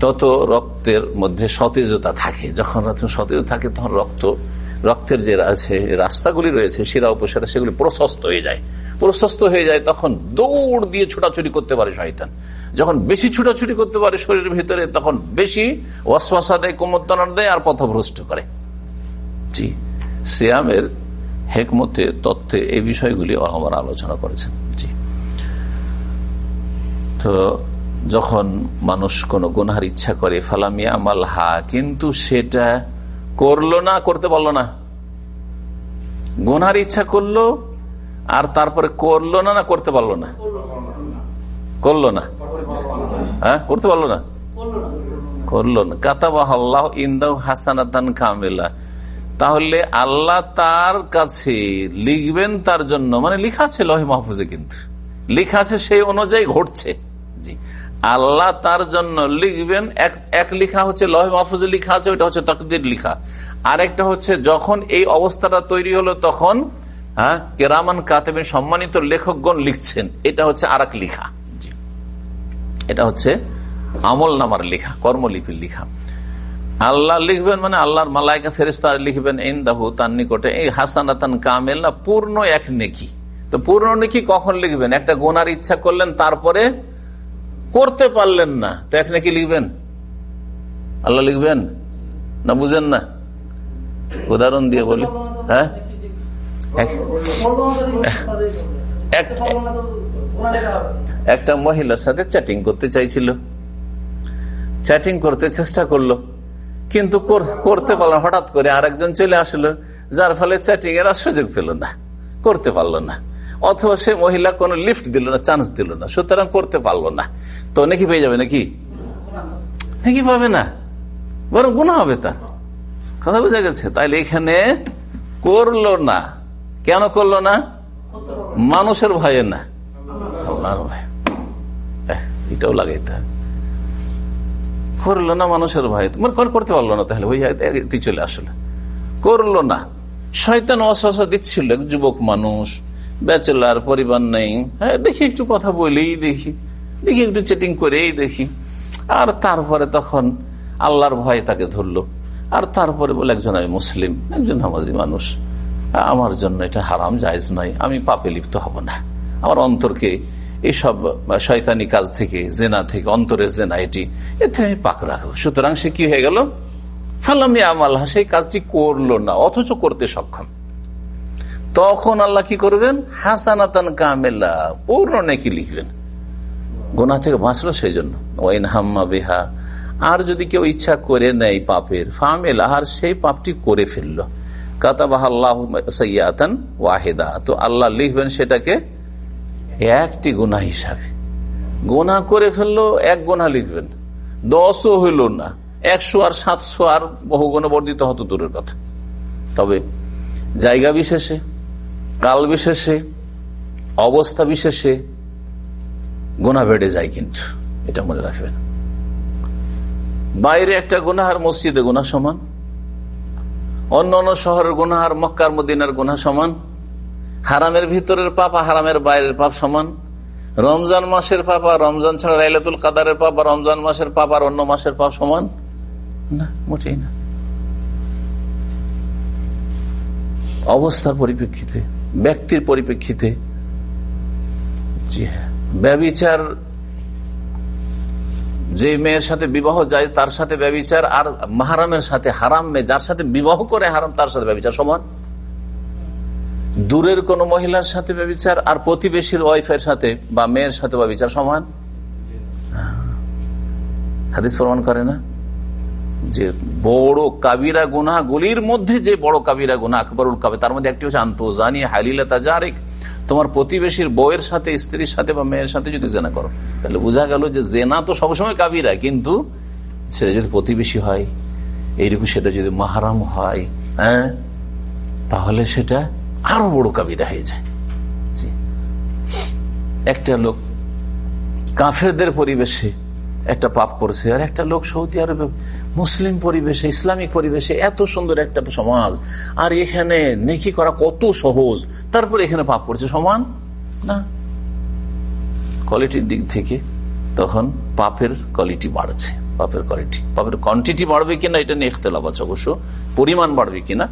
তত রক্তের মধ্যে সতেজতা থাকে। যখন সতেজ থাকে, তখন রক্ত, রক্তের যে আছে, রাস্তাগুলি রয়েছে, শিরা উপসেরা সেগুলি প্রশস্ত হয়ে যায়। প্রশস্ত হয়ে যায়, তখন দৌড় দিয়ে ছোটাছুটি করতে পারে শয়তান। যখন বেশি ছুটাছুটি করতে পারে শরীরের ভিতরে, তখন বেশি ওয়াসওয়াসা দেয় কোমরতনার দেয়, আর পথভ্রষ্ট করে। জি, সিয়ামের হেকমতে, তত্ত্বে এই বিষয়গুলি আমার আলোচনা করেছেন। জি। তো যখন মানুষ কোন গুনহার ইচ্ছা করে ফালামিয়া আমাল হা, কিন্তু সেটা করল না, করতে পারল না। গুনহার ইচ্ছা করল, আর তারপরে করল না না করতে পারল না। করল না। হ্যাঁ? করতে পারল না? করল না। কাতাবাহ ইন্দাউ হাসানাতান কামেলা। তাহলে আল্লাহ তার কাছে লিখবেন তার জন্য। মানে লিখা আছে লহে মাহফুজে কিন্তু। লিখা আছে সেই অনুযায়ী ঘটছে। জি। আল্লাহ তার জন্য লিখবেন, এক এক লিখা হচ্ছে লহ মাহফুজে লিখা আছে, ওইটা হচ্ছে তকদির লিখা। আরেকটা হচ্ছে যখন এই অবস্থাটা তৈরি হলো তখন হ্যাঁ কেরামান কাতেবেন সম্মানিত লেখকগণ লিখছেন। এটা হচ্ছে আর লিখা। এটা হচ্ছে আমল নামার লিখা, কর্মলিপির লিখা। আল্লাহ লিখবেন মানে আল্লাহর মালাইকা ফেরিস্তা লিখবেন, ইন্দাহু তার নিকটে। এই হাসানাতান কামেল না, পূর্ণ এক নেকি। তো পূর্ণ নেকি কখন লিখবেন? একটা গোনার ইচ্ছা করলেন, তারপরে করতে পারলেন না, তো এক নাকি লিখবেন? আল্লাহ লিখবেন? না বুঝেন না? উদাহরণ দিয়ে বলি। হ্যাঁ? একটা মহিলার সাথে চ্যাটিং করতে চাইছিল। চ্যাটিং করতে চেষ্টা করল। কিন্তু করতে পারল হঠাৎ করে আরেকজন চলে আসলো, যার ফলে চ্যাটিং এর সুযোগ পেল না। করতে পারল না। অথবা সে মহিলা কোনো লিফট দিল না চান্স দিল না। সুতরাং করতে পারল না। তো নাকি পেয়ে যাবে নাকি? নাকি পাবে না। বরং গুণা হবে তার কথা বোঝা গেছে? তাইলে এখানে করল না। কেন করল না? মানুষের ভয়ে না। আল্লাহর ভয়। এটাও লাগাইতে হবে। করল না মানুষের ভয় তোমার করতে পারল না তাহলে, ওই চলে আসলে। করল না। শয়তান অসহসা দিচ্ছিল যুবক মানুষ, ব্যাচেলার, পরিবার নেই। হ্যাঁ দেখি একটু কথা বলেই দেখি। দেখি একটু চেটিং করেই দেখি। আর তারপরে তখন আল্লাহর ভয় তাকে ধরলো। আর তারপরে বলে, একজন আমি মুসলিম, একজন হামাজি মানুষ। আমার জন্য এটা হারাম, জায়জ নয়। আমি পাপে লিপ্ত হব না। আমার অন্তরকে এইসব শয়তানি কাজ থেকে, জেনা থেকে, অন্তরে জেনা, এটি, এতে আমি পাক রাখব সুতরাং সে কি হয়ে গেল? ফালামি আমাল সেই কাজটি করল না, অথচ করতে সক্ষম। তখন আল্লাহ কি করবেন? হাসানাতান কামেলা, পূর্ণ নাকি লিখবেন গোনা থেকে বাঁচলো সেই জন্য ওয়াইন হাম্মা বেহা, আর যদি কেউ ইচ্ছা করে নেয় পাপের, ফামেলা, আর সেই পাপটি করে ফেলল। কাতাবাহ আল্লাহ সৈয়াতান ওয়াহেদা, তো আল্লাহ লিখবেন সেটাকে একটি গোনা হিসাবে। গোনা করে ফেলল, এক গোনা লিখবেন। দশও হইল না। একশো আর সাতশো আর বহু গুণে বর্ধিত হতো দূরের কথা। তবে জায়গা বিশেষে, কাল বিশেষে, অবস্থা বিশেষে গোনা বেড়ে যায় কিন্তু, এটা মনে রাখবেন। বাইরে একটা গুনাহার মসজিদে গোনা সমান। অন্য অন্য শহরের গুনাহার মক্কার মদিনার গোনা সমান। হারামের ভিতরের পাপ হারামের বাইরের পাপ সমান। রমজান মাসের পাপ আর রমজান ছাড়া রাইলাতুল কাদারের পাপ আর রমজান মাসের পাপ আর অন্য মাসের পাপ সমান? না, মোটেই না। অবস্থার পরিপ্রেক্ষিতে, ব্যক্তির পরিপ্রেক্ষিতে হ্যাঁ ব্যবিচার, যে মেয়ের সাথে বিবাহ যায়, তার সাথে ব্যবিচার, আর মাহারামের সাথে হারাম মেয়ে, যার সাথে বিবাহ করে হারাম, তার সাথে ব্যবিচার সমান? দূরের কোন মহিলার সাথে ব্যবচার আর প্রতিবেশীর ওয়াইফের সাথে বা মেয়ের সাথে ব্যবচার সমান? হাদিস প্রমাণ করে না? যে বড় কাবিরা গুনা গুলির মধ্যে যে বড় কাবিরা গুনা আকবরুল কাবে, তার মধ্যে একটি হচ্ছে আন্তজানি হালিলা তাজারিক। তোমার প্রতিবেশীর বউয়ের সাথে, স্ত্রীর সাথে বা মেয়ের সাথে যদি জেনা করো, তাহলে বোঝা গেল যে জেনা তো সবসময় কাবিরা, কিন্তু সেটা যদি প্রতিবেশী হয়, এইরকম সেটা যদি মাহারাম হয় হ্যাঁ তাহলে সেটা আরও বড় কাবিরা হয়ে যায় একটা লোক কাফেরদের পরিবেশে একটা পাপ করছে, আর একটা লোক সৌদি আরবে, মুসলিম পরিবেশে, ইসলামিক পরিবেশে এত সুন্দর একটা সমাজ, আর এখানে নেকি করা কত সহজ, তারপর এখানে পাপ করছে, সমান? না। কোয়ালিটির দিক থেকে তখন পাপের কোয়ালিটি বাড়ছে, পাপের কোয়ালিটি পাপের কোয়ান্টিটি বাড়বে কিনা এটা নিয়ে ইখতলাফ আছে অবশ্য, পরিমাণ বাড়বে কিনা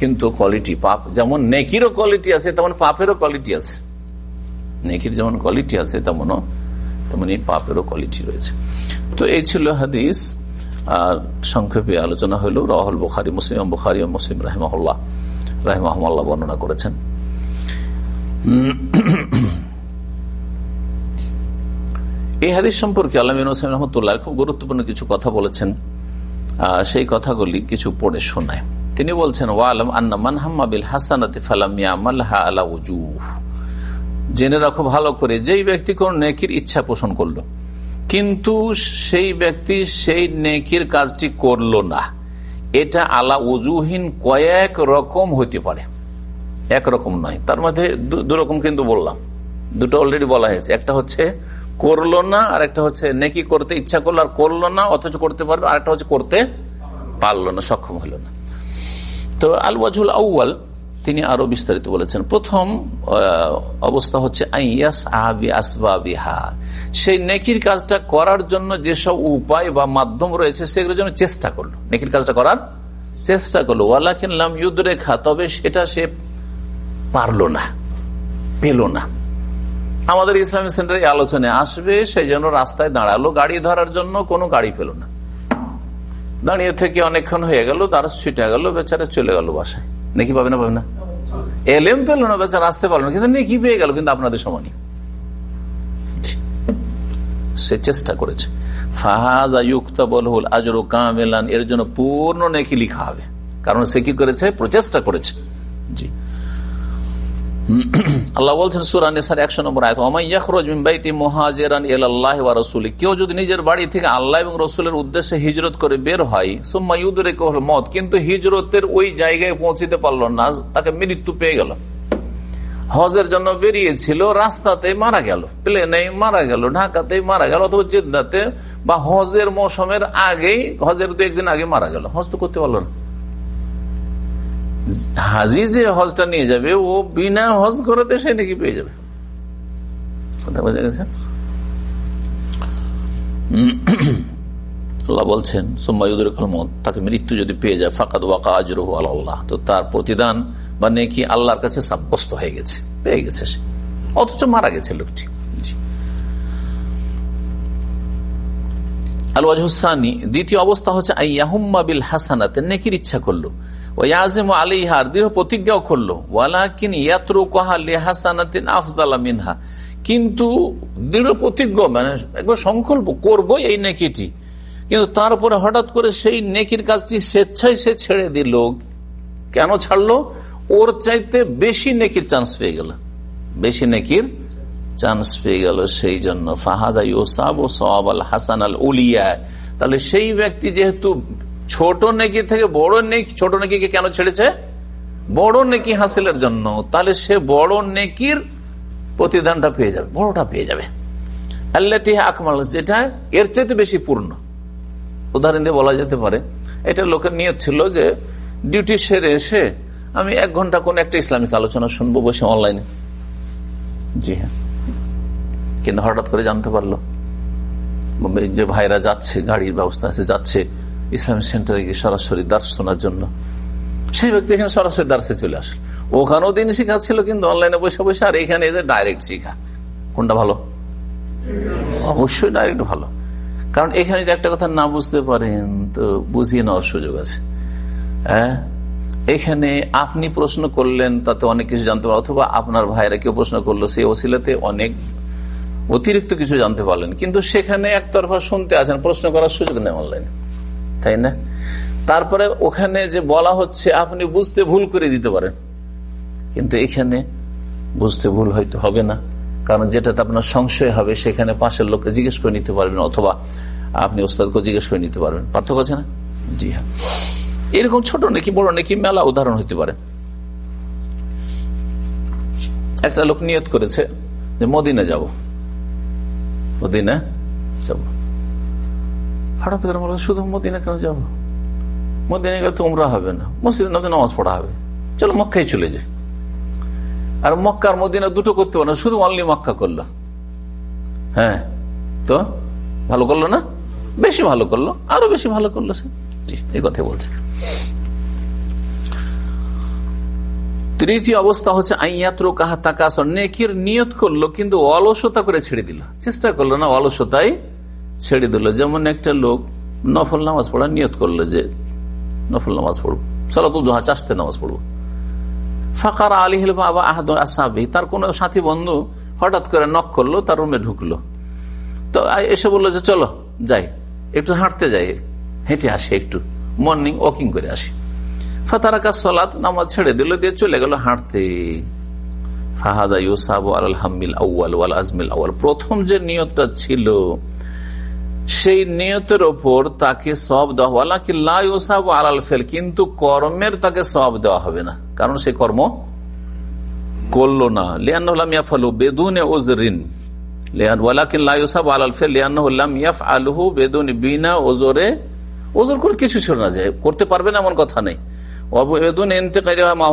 কিন্তু কোয়ালিটি পাপ, যেমন নেকিরও কোয়ালিটি আছে, তেমন পাপেরও কোয়ালিটি আছে। নেকির যেমন কোয়ালিটি আছে, তেমনও তেমনি পাপেরও কোয়ালিটি রয়েছে। তো এই ছিল হাদিস, আর সংক্ষেপে আলোচনা হইল রাহুল বুখারি, মুসলিম বুখারি ও মুসলিম, রাহিমাহুল্লাহ, রাহিমাহমাল্লাহ বর্ণনা করেছেন। এই হাদিস সম্পর্কে আল্লাহ রহমতুল্লাহ খুব গুরুত্বপূর্ণ কিছু কথা বলেছেন সেই কথাগুলি কিছু পড়ে শোনায়। তিনি বলছেন, ওয়ালাম আন্না মানহাম্মা বিল হাসানাতে ফালামিয়া মাল্লাহা আলা উজুহ জেনে রাখো ভালো করে, যেই ব্যক্তি কোন নেকির ইচ্ছা পোষণ করল, কিন্তু সেই ব্যক্তি সেই নেকির কাজটি করল না। এটা আলা উজুহীন কয়েক রকম হইতে পারে। একরকম নয়। তার মধ্যে দুরকম কিন্তু বললাম। দুটো অলরেডি বলা হয়েছে। একটা হচ্ছে করল না, আর একটা হচ্ছে নেকি করতে ইচ্ছা করল, আর করল না, অথচ করতে পারবে, আর একটা হচ্ছে করতে পারল না, সক্ষম হলো না। তো আল ওয়াজুল আউ্য়াল, তিনি আরও বিস্তারিত বলেছেন। প্রথম অবস্থা হচ্ছে সেই নেকির কাজটা করার জন্য যেসব উপায় বা মাধ্যম রয়েছে, সেগুলোর জন্য চেষ্টা করল। নেকির কাজটা করার চেষ্টা করল। ওয়ালা কিনলাম ইউদ রেখা তবে সেটা সে পারল না, পেল না। আমাদের ইসলামী সেন্টারে আলোচনায় আসবে সেই জন্য রাস্তায় দাঁড়াল, গাড়ি ধরার জন্য কোনো গাড়ি পেল না। দাঁড়িয়ে থেকে অনেকক্ষণ হয়ে গেল, তারা ছুটে গেল, বেচারা চলে গেল বাসায়। নাকি পাবে না পাবে না? এলএম পেল না, বেচারা আসতে পারল না, কিন্তু নেকি পেয়ে গেল, কিন্তু আপনাদের সমানই সে চেষ্টা করেছে। এর জন্য পূর্ণ নেকি লিখা হবে। কারণ সে কি করেছে? প্রচেষ্টা করেছে। জি। আল্লাহ বলছেন সুরানিসার একশো নম্বর আয়ত অমাইয়াখরজি মহাজেরান এল্লাহ রসুল কেউ যদি নিজের বাড়ি থেকে আল্লাহ এবং রসুলের উদ্দেশ্যে হিজরত করে বের হয়, সোম্মা ইউদরে হল মত কিন্তু হিজরতের ওই জায়গায় পৌঁছিতে পারল না, তাকে মৃত্যু পেয়ে গেল। হজের জন্য বেরিয়েছিল, রাস্তাতে মারা গেল প্লেনে মারা গেল ঢাকাতে মারা গেল, অথবা জেদ্দাতে বা হজের মৌসুমের আগেই, হজের দু একদিন আগে মারা গেল। হজ তো করতে পারল না। হাজি যে হজটা নিয়ে যাবে, ও বিনা হজ করাতে সে নাকি পেয়ে যাবে। কথা বোঝা গেছে? বলছেন সোম্মাইদুল মত তাকে মৃত্যু যদি পেয়ে যায়, ফাঁকাদ ওয়াকা আজরুহ আল্লাহ তো তার প্রতিদান, বা নেকি আল্লাহর কাছে সাব্যস্ত হয়ে গেছে, পেয়ে গেছে সে। অথচ মারা গেছে লোকটি। আল ওয়াজহুসানি দ্বিতীয় অবস্থা হচ্ছে, আইয়াহুম্মা বিল হাসানাতে, নেকির ইচ্ছা করল। ওয়াজেম আলিহার দৃঢ় প্রতিজ্ঞাও করল, ওয়ালাকিন ইয়াত্রু কাহা লেহাসানাতিন আফদালা মিনহা। কিন্তু দৃঢ় প্রতিজ্ঞ মানে একবার সংকল্প করব এই নেকিটি। কিন্তু তারপরে হঠাৎ করে সেই নেকির কাজটি স্বেচ্ছায় সে ছেড়ে দিল। কেন ছাড়লো? ওর চাইতে বেশি নেকির চান্স পেয়ে গেল। বেশি নেকির চান্স পেয়ে গেল সেই জন্য। ফাহাজা ইউসাব ও সওয়াব আল হাসান আল উলিয়া। তাহলে সেই ব্যক্তি যেহেতু ছোট নেকি থেকে বড় নেকি, ছোট নেকিকে কেন ছেড়েছে? বড় নেকি হাসিলের জন্য। তাহলে সে বড় নেকির প্রতিদানটা পেয়ে যাবে, বড়টা পেয়ে যাবে। আল্লাহ আকমাল, যেটা এর চাইতে বেশি পূর্ণ। উদাহরণ দিয়ে বলা যেতে পারে, এটা লোকের নিয়ত ছিল যে ডিউটি সেরে এসে আমি এক ঘণ্টা কোন একটা ইসলামিক আলোচনা শুনব বসে অনলাইনে জি হ্যাঁ। কিন্তু হঠাৎ করে জানতে পারল, যে ভাইরা যাচ্ছে, গাড়ির ব্যবস্থা আছে, যাচ্ছে। ইসলামিক সেন্টারে গিয়ে সরাসরি দার্স শোনার জন্য। সেই ব্যক্তি এখানে সরাসরি দার্সে চলে আসে ওখানেও দিন শিখাচ্ছিল কিন্তু অনলাইনে বসে বসে আর এখানে এসে ডাইরেক্ট শিখা। কোনটা ভালো? অবশ্যই ডাইরেক্ট ভালো। কারণ এখানে যদি একটা কথা না বুঝতে পারেন, তো বুঝিয়ে নেওয়ার সুযোগ আছে। হ্যাঁ? এখানে আপনি প্রশ্ন করলেন, তাতে অনেক কিছু জানতে পারেন অথবা আপনার ভাইরা কেউ প্রশ্ন করল, সেই ওসিলাতে অনেক অতিরিক্ত কিছু জানতে পারলেন। কিন্তু সেখানে একতরফা শুনতে আছেন প্রশ্ন করার সুযোগ নেই অনলাইনে তাই না? তারপরে ওখানে যে বলা হচ্ছে, আপনি বুঝতে ভুল করে দিতে পারেন। কিন্তু এখানে বুঝতে ভুল হয়তো হবে না। কারণ যেটাতে আপনার সংশয় হবে, সেখানে পাশের লোককে জিজ্ঞেস করে নিতে পারবেন, অথবা আপনি ওস্তাদকে জিজ্ঞেস করে নিতে পারবেন। পার্থক্য আছে না? জি হ্যাঁ। এরকম ছোট নাকি বড় নাকি মেলা উদাহরণ হইতে পারে। একটা লোক নিয়ত করেছে যে, মদিনা যাব। মদিনা যাব। হঠাৎ করে বলো শুধু মদিনা কেন যাব? মদিনা গেলে তোমরা হবে না। মসজিদ নদী নামাজ পড়া হবে। চলো মক্কাই চলে যায় আর মক্কার মদিনা দুটো করতে পারে না, শুধু অনলি মক্কা করল। হ্যাঁ তো? ভালো করল না? বেশি ভালো করল। আরও বেশি ভালো করল সে। এই কথা বলছে। তৃতীয় অবস্থা হচ্ছে আইয়াত্র কাহা তাকাস। নেকির নিয়ত করল, কিন্তু অলসতা করে ছেড়ে দিল। চেষ্টা করল না অলসতায় ছেড়ে দিল। যেমন একটা লোক নফল নামাজ পড়া নিয়ত করল যে নফল নামাজ পড়ব। চলো তো দোহা চাষতে নামাজ পড়ব। ফাঁকার আলী হিল বাবা আহাদ আসাবি। তার কোন সাথী বন্ধু হঠাৎ করে নক করল, তার রুমে ঢুকলো। তো এসে বলল যে, চলো, যাই। একটু হাঁটতে যাই। হেঁটে আসি একটু। মর্নিং ওয়াকিং করে আসি। ফাতারাকা সলাত নামাজ ছেড়ে দিল, দিয়ে চলে গেল হাঁটতে। ফাহাদা ইউসাব আল হামিল আউ্য়াল ওয়াল আজমিল আউ্য়াল। প্রথম যে নিয়তটা ছিল সেই নিয়তের ওপর তাকে সব দেওয়া লাউসাব আলাল ফেল, কিন্তু কর্মের তাকে সব দেওয়া হবে না। কারণ সেই কর্ম করল না। লিয়ান্লাম ইয়াফালু বেদুনে ওজরিন কিছু ছিল না যে করতে পারবে না এমন কথা নেই।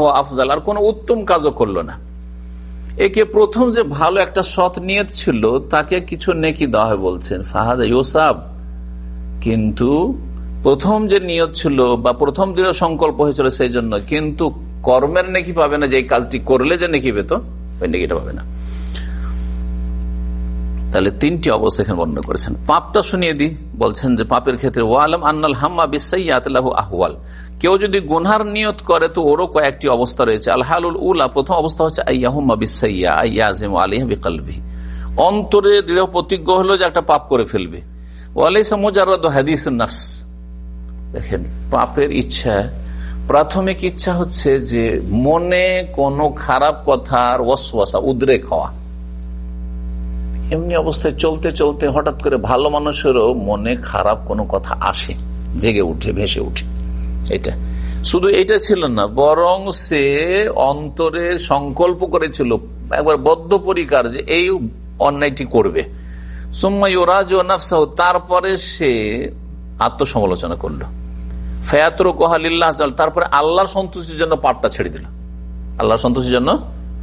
আফজাল। আর কোন উত্তম কাজও করল না। একে প্রথম যে ভালো একটা সৎ নিয়ত ছিল, তাকে কিছু নেকি দেওয়া হয় বলছেন ফাহাদ ইউসাব কিন্তু প্রথম যে নিয়ত ছিল বা প্রথম দৃঢ় সংকল্প হয়েছিল সেই জন্য, কিন্তু কর্মের নেকি পাবে না, যে কাজটি করলে যে নেকি পেত, ওই নেকিটা পাবে না। তাহলে তিনটি অবস্থা এখানে বর্ণনা করেছেন। পাপটা শুনিয়ে দি বলছেন যে পাপের ক্ষেত্রে, ওয়ালাম আন্নাল হাম্মা বিসাইয়াতলাহু আহওয়াল। কেউ যদি গুনহার নিয়ত করে, তো ওরও কয়েকটি অবস্থা রয়েছে। আলহালুল উলা, প্রথম অবস্থা হচ্ছে, আইয়াহুম্মা বিসাইয়া আইয়াজিম আলিহা বিকালবি অন্তরে দৃঢ় প্রতিজ্ঞ হলো যে একটা পাপ করে ফেলবে। ওয়ালাইসা মুজারদ হাদিস নাফস। দেখেন, পাপের ইচ্ছা, প্রাথমিক ইচ্ছা হচ্ছে যে মনে কোনো খারাপ কথার ওয়াসওয়াসা, উদ্রেক হওয়া। এমনি অবস্থায় চলতে চলতে হঠাৎ করে ভালো মানুষেরও মনে খারাপ কোনো কথা আসে, জেগে উঠে, ভেসে উঠে। এটা। শুধু এটা ছিল না, বরং সে অন্তরে সংকল্প করেছিল, একবার বদ্ধ পরিকার যে এই অন্যায়টি করবে। তারপরে সে আত্মসমালোচনা করল। ফয়াতর কোহালিল্লাহ তারপরে আল্লাহর সন্তুষ্টির জন্য পাপটা ছেড়ে দিল। আল্লাহর সন্তুষ্টির জন্য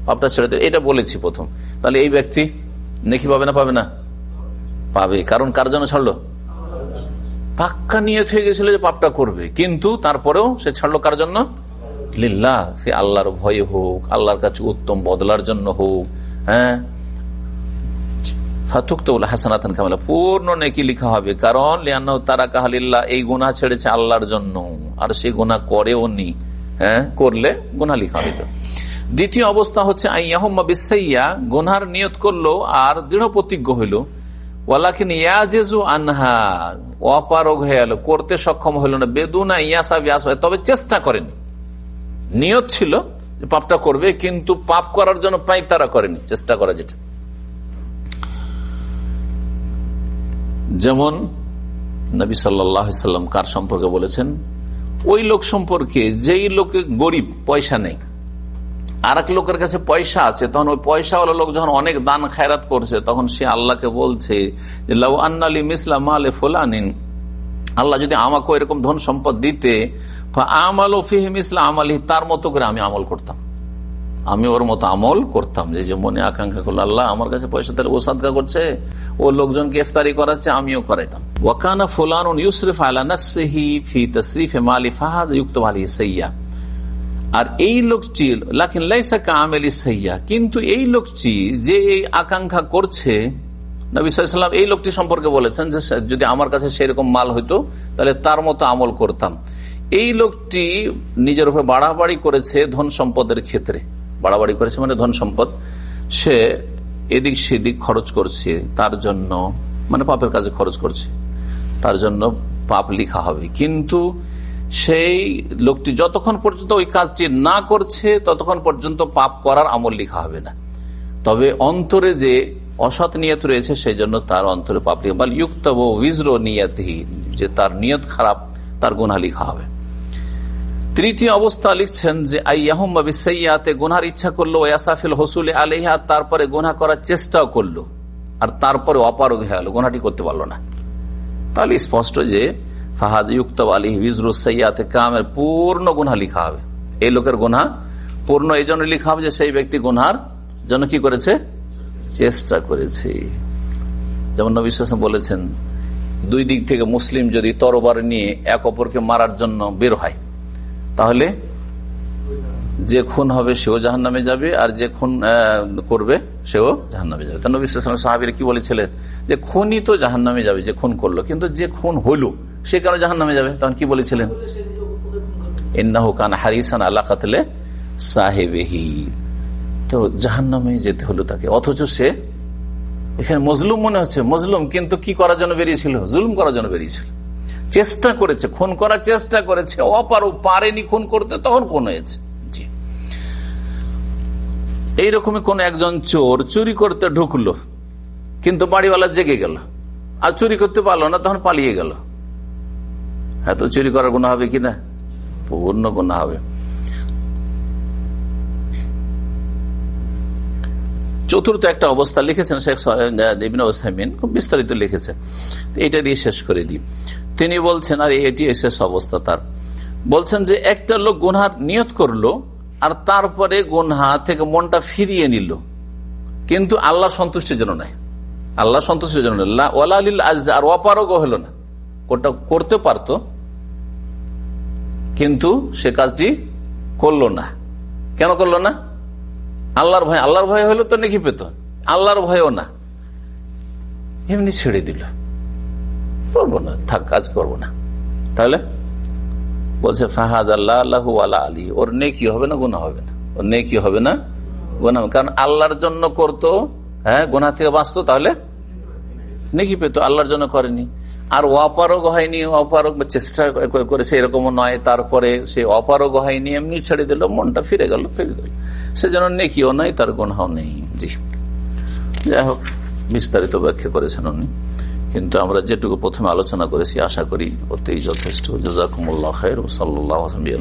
পাপটা ছেড়ে দিল। এটা বলেছি প্রথম। তাহলে এই ব্যক্তি নেকি পাবে না পাবে না? পাবে। কারণ কার জন্য ছাড়লো? পাক্কা নিয়ে হয়ে গেছিল যে পাপটা করবে। কিন্তু তারপরেও সে ছাড়লো কার জন্য? লিল্লাহ, সে আল্লাহর ভয়ে হোক, আল্লাহর কাছে উত্তম বদলার জন্য হোক হ্যাঁ? পূর্ণ লিখা হবে। কারণ তারা এই ছেড়েছে আল্লাহর জন্য। আর সে গুণা করেও নি হ্যাঁ? করলে গুণা লিখা হইতো। দ্বিতীয় অবস্থা হচ্ছে, আইয়াহম্মা বিসাইয়া গুনহার নিয়ত করল আর দৃঢ় প্রতিজ্ঞ হইল। ওয়ালাকিন ইয়াজেজু আনহা, অপারগ হয়ে গেল করতে সক্ষম হইল না। বেদুনা ইয়াসা বিয়াস তবে চেষ্টা করেনি। নিয়ত ছিল যে পাপটা করবে, কিন্তু পাপ করার জন্য পাই তারা করেনি, চেষ্টা করা যেটা। যেমন নবী সাল্লাম কার সম্পর্কে বলেছেন, ওই লোক সম্পর্কে যেই লোকে গরিব, পয়সা নেই আর এক লোকের কাছে পয়সা আছে, তখন ওই পয়সাওয়ালা লোক যখন অনেক দান খায়রাত করছে, তখন সে আল্লাহকে বলছে লাউ আন্নালি মিসলাম আলে ফোলানিন। আল্লাহ যদি আমাকে এরকম ধন সম্পদ দিতে তার মতো করে আমি আমল করতাম। আমি ওর মতো আমল করতাম। যে মনে আকাঙ্ক্ষা করল, আল্লাহ, আমার কাছে পয়সা তাহলে ও সাদকা করছে, ও লোকজনকে ইফতারি করাচ্ছে, আমিও করাইতাম। ওয়াকানা ফুলান ইউসরিফ আলা ফি তসরিফ মালি ফাহাদ ইউক্ত আলী সৈয়া আর এই লোকটি লাকিন লাইসা কামেলি সাইয়া। কিন্তু এই লোকটি যে এই আকাঙ্ক্ষা করছে, নবী সাল্লাম এই লোকটি সম্পর্কে বলেছেন যে যদি আমার কাছে সেরকম মাল হইতো, তাহলে তার মতো আমল করতাম। এই লোকটি নিজের উপরে বাড়াবাড়ি করেছে ধন সম্পদের ক্ষেত্রে। বাড়াবাড়ি করেছে মানে ধন সম্পদ। সে এদিক সেদিক খরচ করছে, তার জন্য মানে পাপের কাজে খরচ করছে। তার জন্য পাপ লিখা হবে। কিন্তু সেই লোকটি যতক্ষণ পর্যন্ত ওই কাজটি না করছে, ততক্ষণ পর্যন্ত পাপ করার আমল লিখা হবে না। তবে অন্তরে যে অসৎ নিয়ত রয়েছে সেই জন্য তার অন্তরে পাপ লিখা ইউক্ত উইজরো নিয়তহি, যে তার নিয়ত খারাপ, তার গুনা লিখা হবে। তৃতীয় অবস্থা লিখছেন যে আই আইয়াহম্মাবিসাইয়াতে গুনার ইচ্ছা করল, ওয়াসাফিল হসুল আলহা তারপরে গুনা করার চেষ্টাও করল। আর তারপরে অপারগ হয়ে গেল গুনাটি করতে পারল না। তাহলে স্পষ্ট যে ফাহাদ ইউক্ত আলী হিজরুসাইয়াতে কামের পূর্ণ গুনহা লিখা হবে। এই লোকের গুনহা পূর্ণ এই জন্য লিখা হবে যে সেই ব্যক্তি গুনহার জন্য কি করেছে? চেষ্টা করেছে। যেমন নবী বলেছেন, দুই দিক থেকে মুসলিম যদি তরবার নিয়ে এক অপরকে মারার জন্য বের হয়, তাহলে যে খুন হবে সেও জাহান নামে যাবে আর যে খুন করবে সেও জাহান নামে যাবে নবী সাহাবির কি বলেছিলেন? যে খুনই তো জাহান নামে যাবে, যে খুন করল। কিন্তু যে খুন হইল সে কেন জাহান নামে যাবে? তখন কি বলেছিলেন? ইন্নাহু কান হারিসান আল্লাহ কাতলে সাহেবেহি। তো জাহান নামে যেতে হলো তাকে। অথচ সে এখানে মজলুম মনে হচ্ছে। মজলুম, কিন্তু কি করার জন্য বেরিয়েছিল? জুলুম করার জন্য বেরিয়েছিল। চেষ্টা করেছে, খুন করার চেষ্টা করেছে। অপারও পারেনি খুন করতে, তখন কোন হয়েছে। জি এইরকমই কোন একজন চোর চুরি করতে ঢুকলো, কিন্তু বাড়িওয়ালা জেগে গেল। আর চুরি করতে পারল না, তখন পালিয়ে গেল। হ্যাঁ তো চুরি করার গুণা হবে কিনা পূর্ণ গুণা হবে। চতুর্থ একটা অবস্থা লিখেছেন শেখ দেবিন খুব বিস্তারিত লিখেছে। এটা দিয়ে শেষ করে দিই। তিনি বলছেন, আর এটি শেষ অবস্থা তার। বলছেন যে, একটা লোক গুনহার নিয়ত করল আর তারপরে গুনহা থেকে মনটা ফিরিয়ে নিল। কিন্তু আল্লাহ সন্তুষ্টির জন্য নাই। আল্লাহ সন্তুষ্টির জন্য আর অপারগ হলো না। ওটা করতে পারতো, কিন্তু সে কাজটি করল না। কেন করল না? আল্লাহর ভয় আল্লাহর ভয় হলো তো নাকি পেত। আল্লাহর ভয়ও না। এমনি ছেড়ে দিল। করব না, থাক কাজ করব না। তাহলে? বলছে ফাহাজ আল্লাহ আল্লাহ আল্লাহ আলী। ওর নে কি হবে না গুণা হবে না? ওর নে কি হবে না গুণা কারণ আল্লাহর জন্য করতো হ্যাঁ গোনা থেকে বাঁচতো, তাহলে নেকি পেত, আল্লাহর জন্য করেনি। আর অপারগ হয়নি, অপারগ চেষ্টা করেছে এরকম নয়। তারপরে সে অপারগ হয়নি, এমনি ছেড়ে দিল, মনটা ফিরে গেল ফিরে গেল। সেজন্য নেকিও নাই, তার গুণাও নেই। জি। যাই হোক, বিস্তারিত ব্যাখ্যা করেছেন উনি। কিন্তু আমরা যেটুকু প্রথমে আলোচনা করেছি, আশা করি ওতেই যথেষ্ট। জাজাকুমুল্লাহ খের সাল্লাহ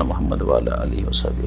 মোহাম্মদ আলী ওসাবি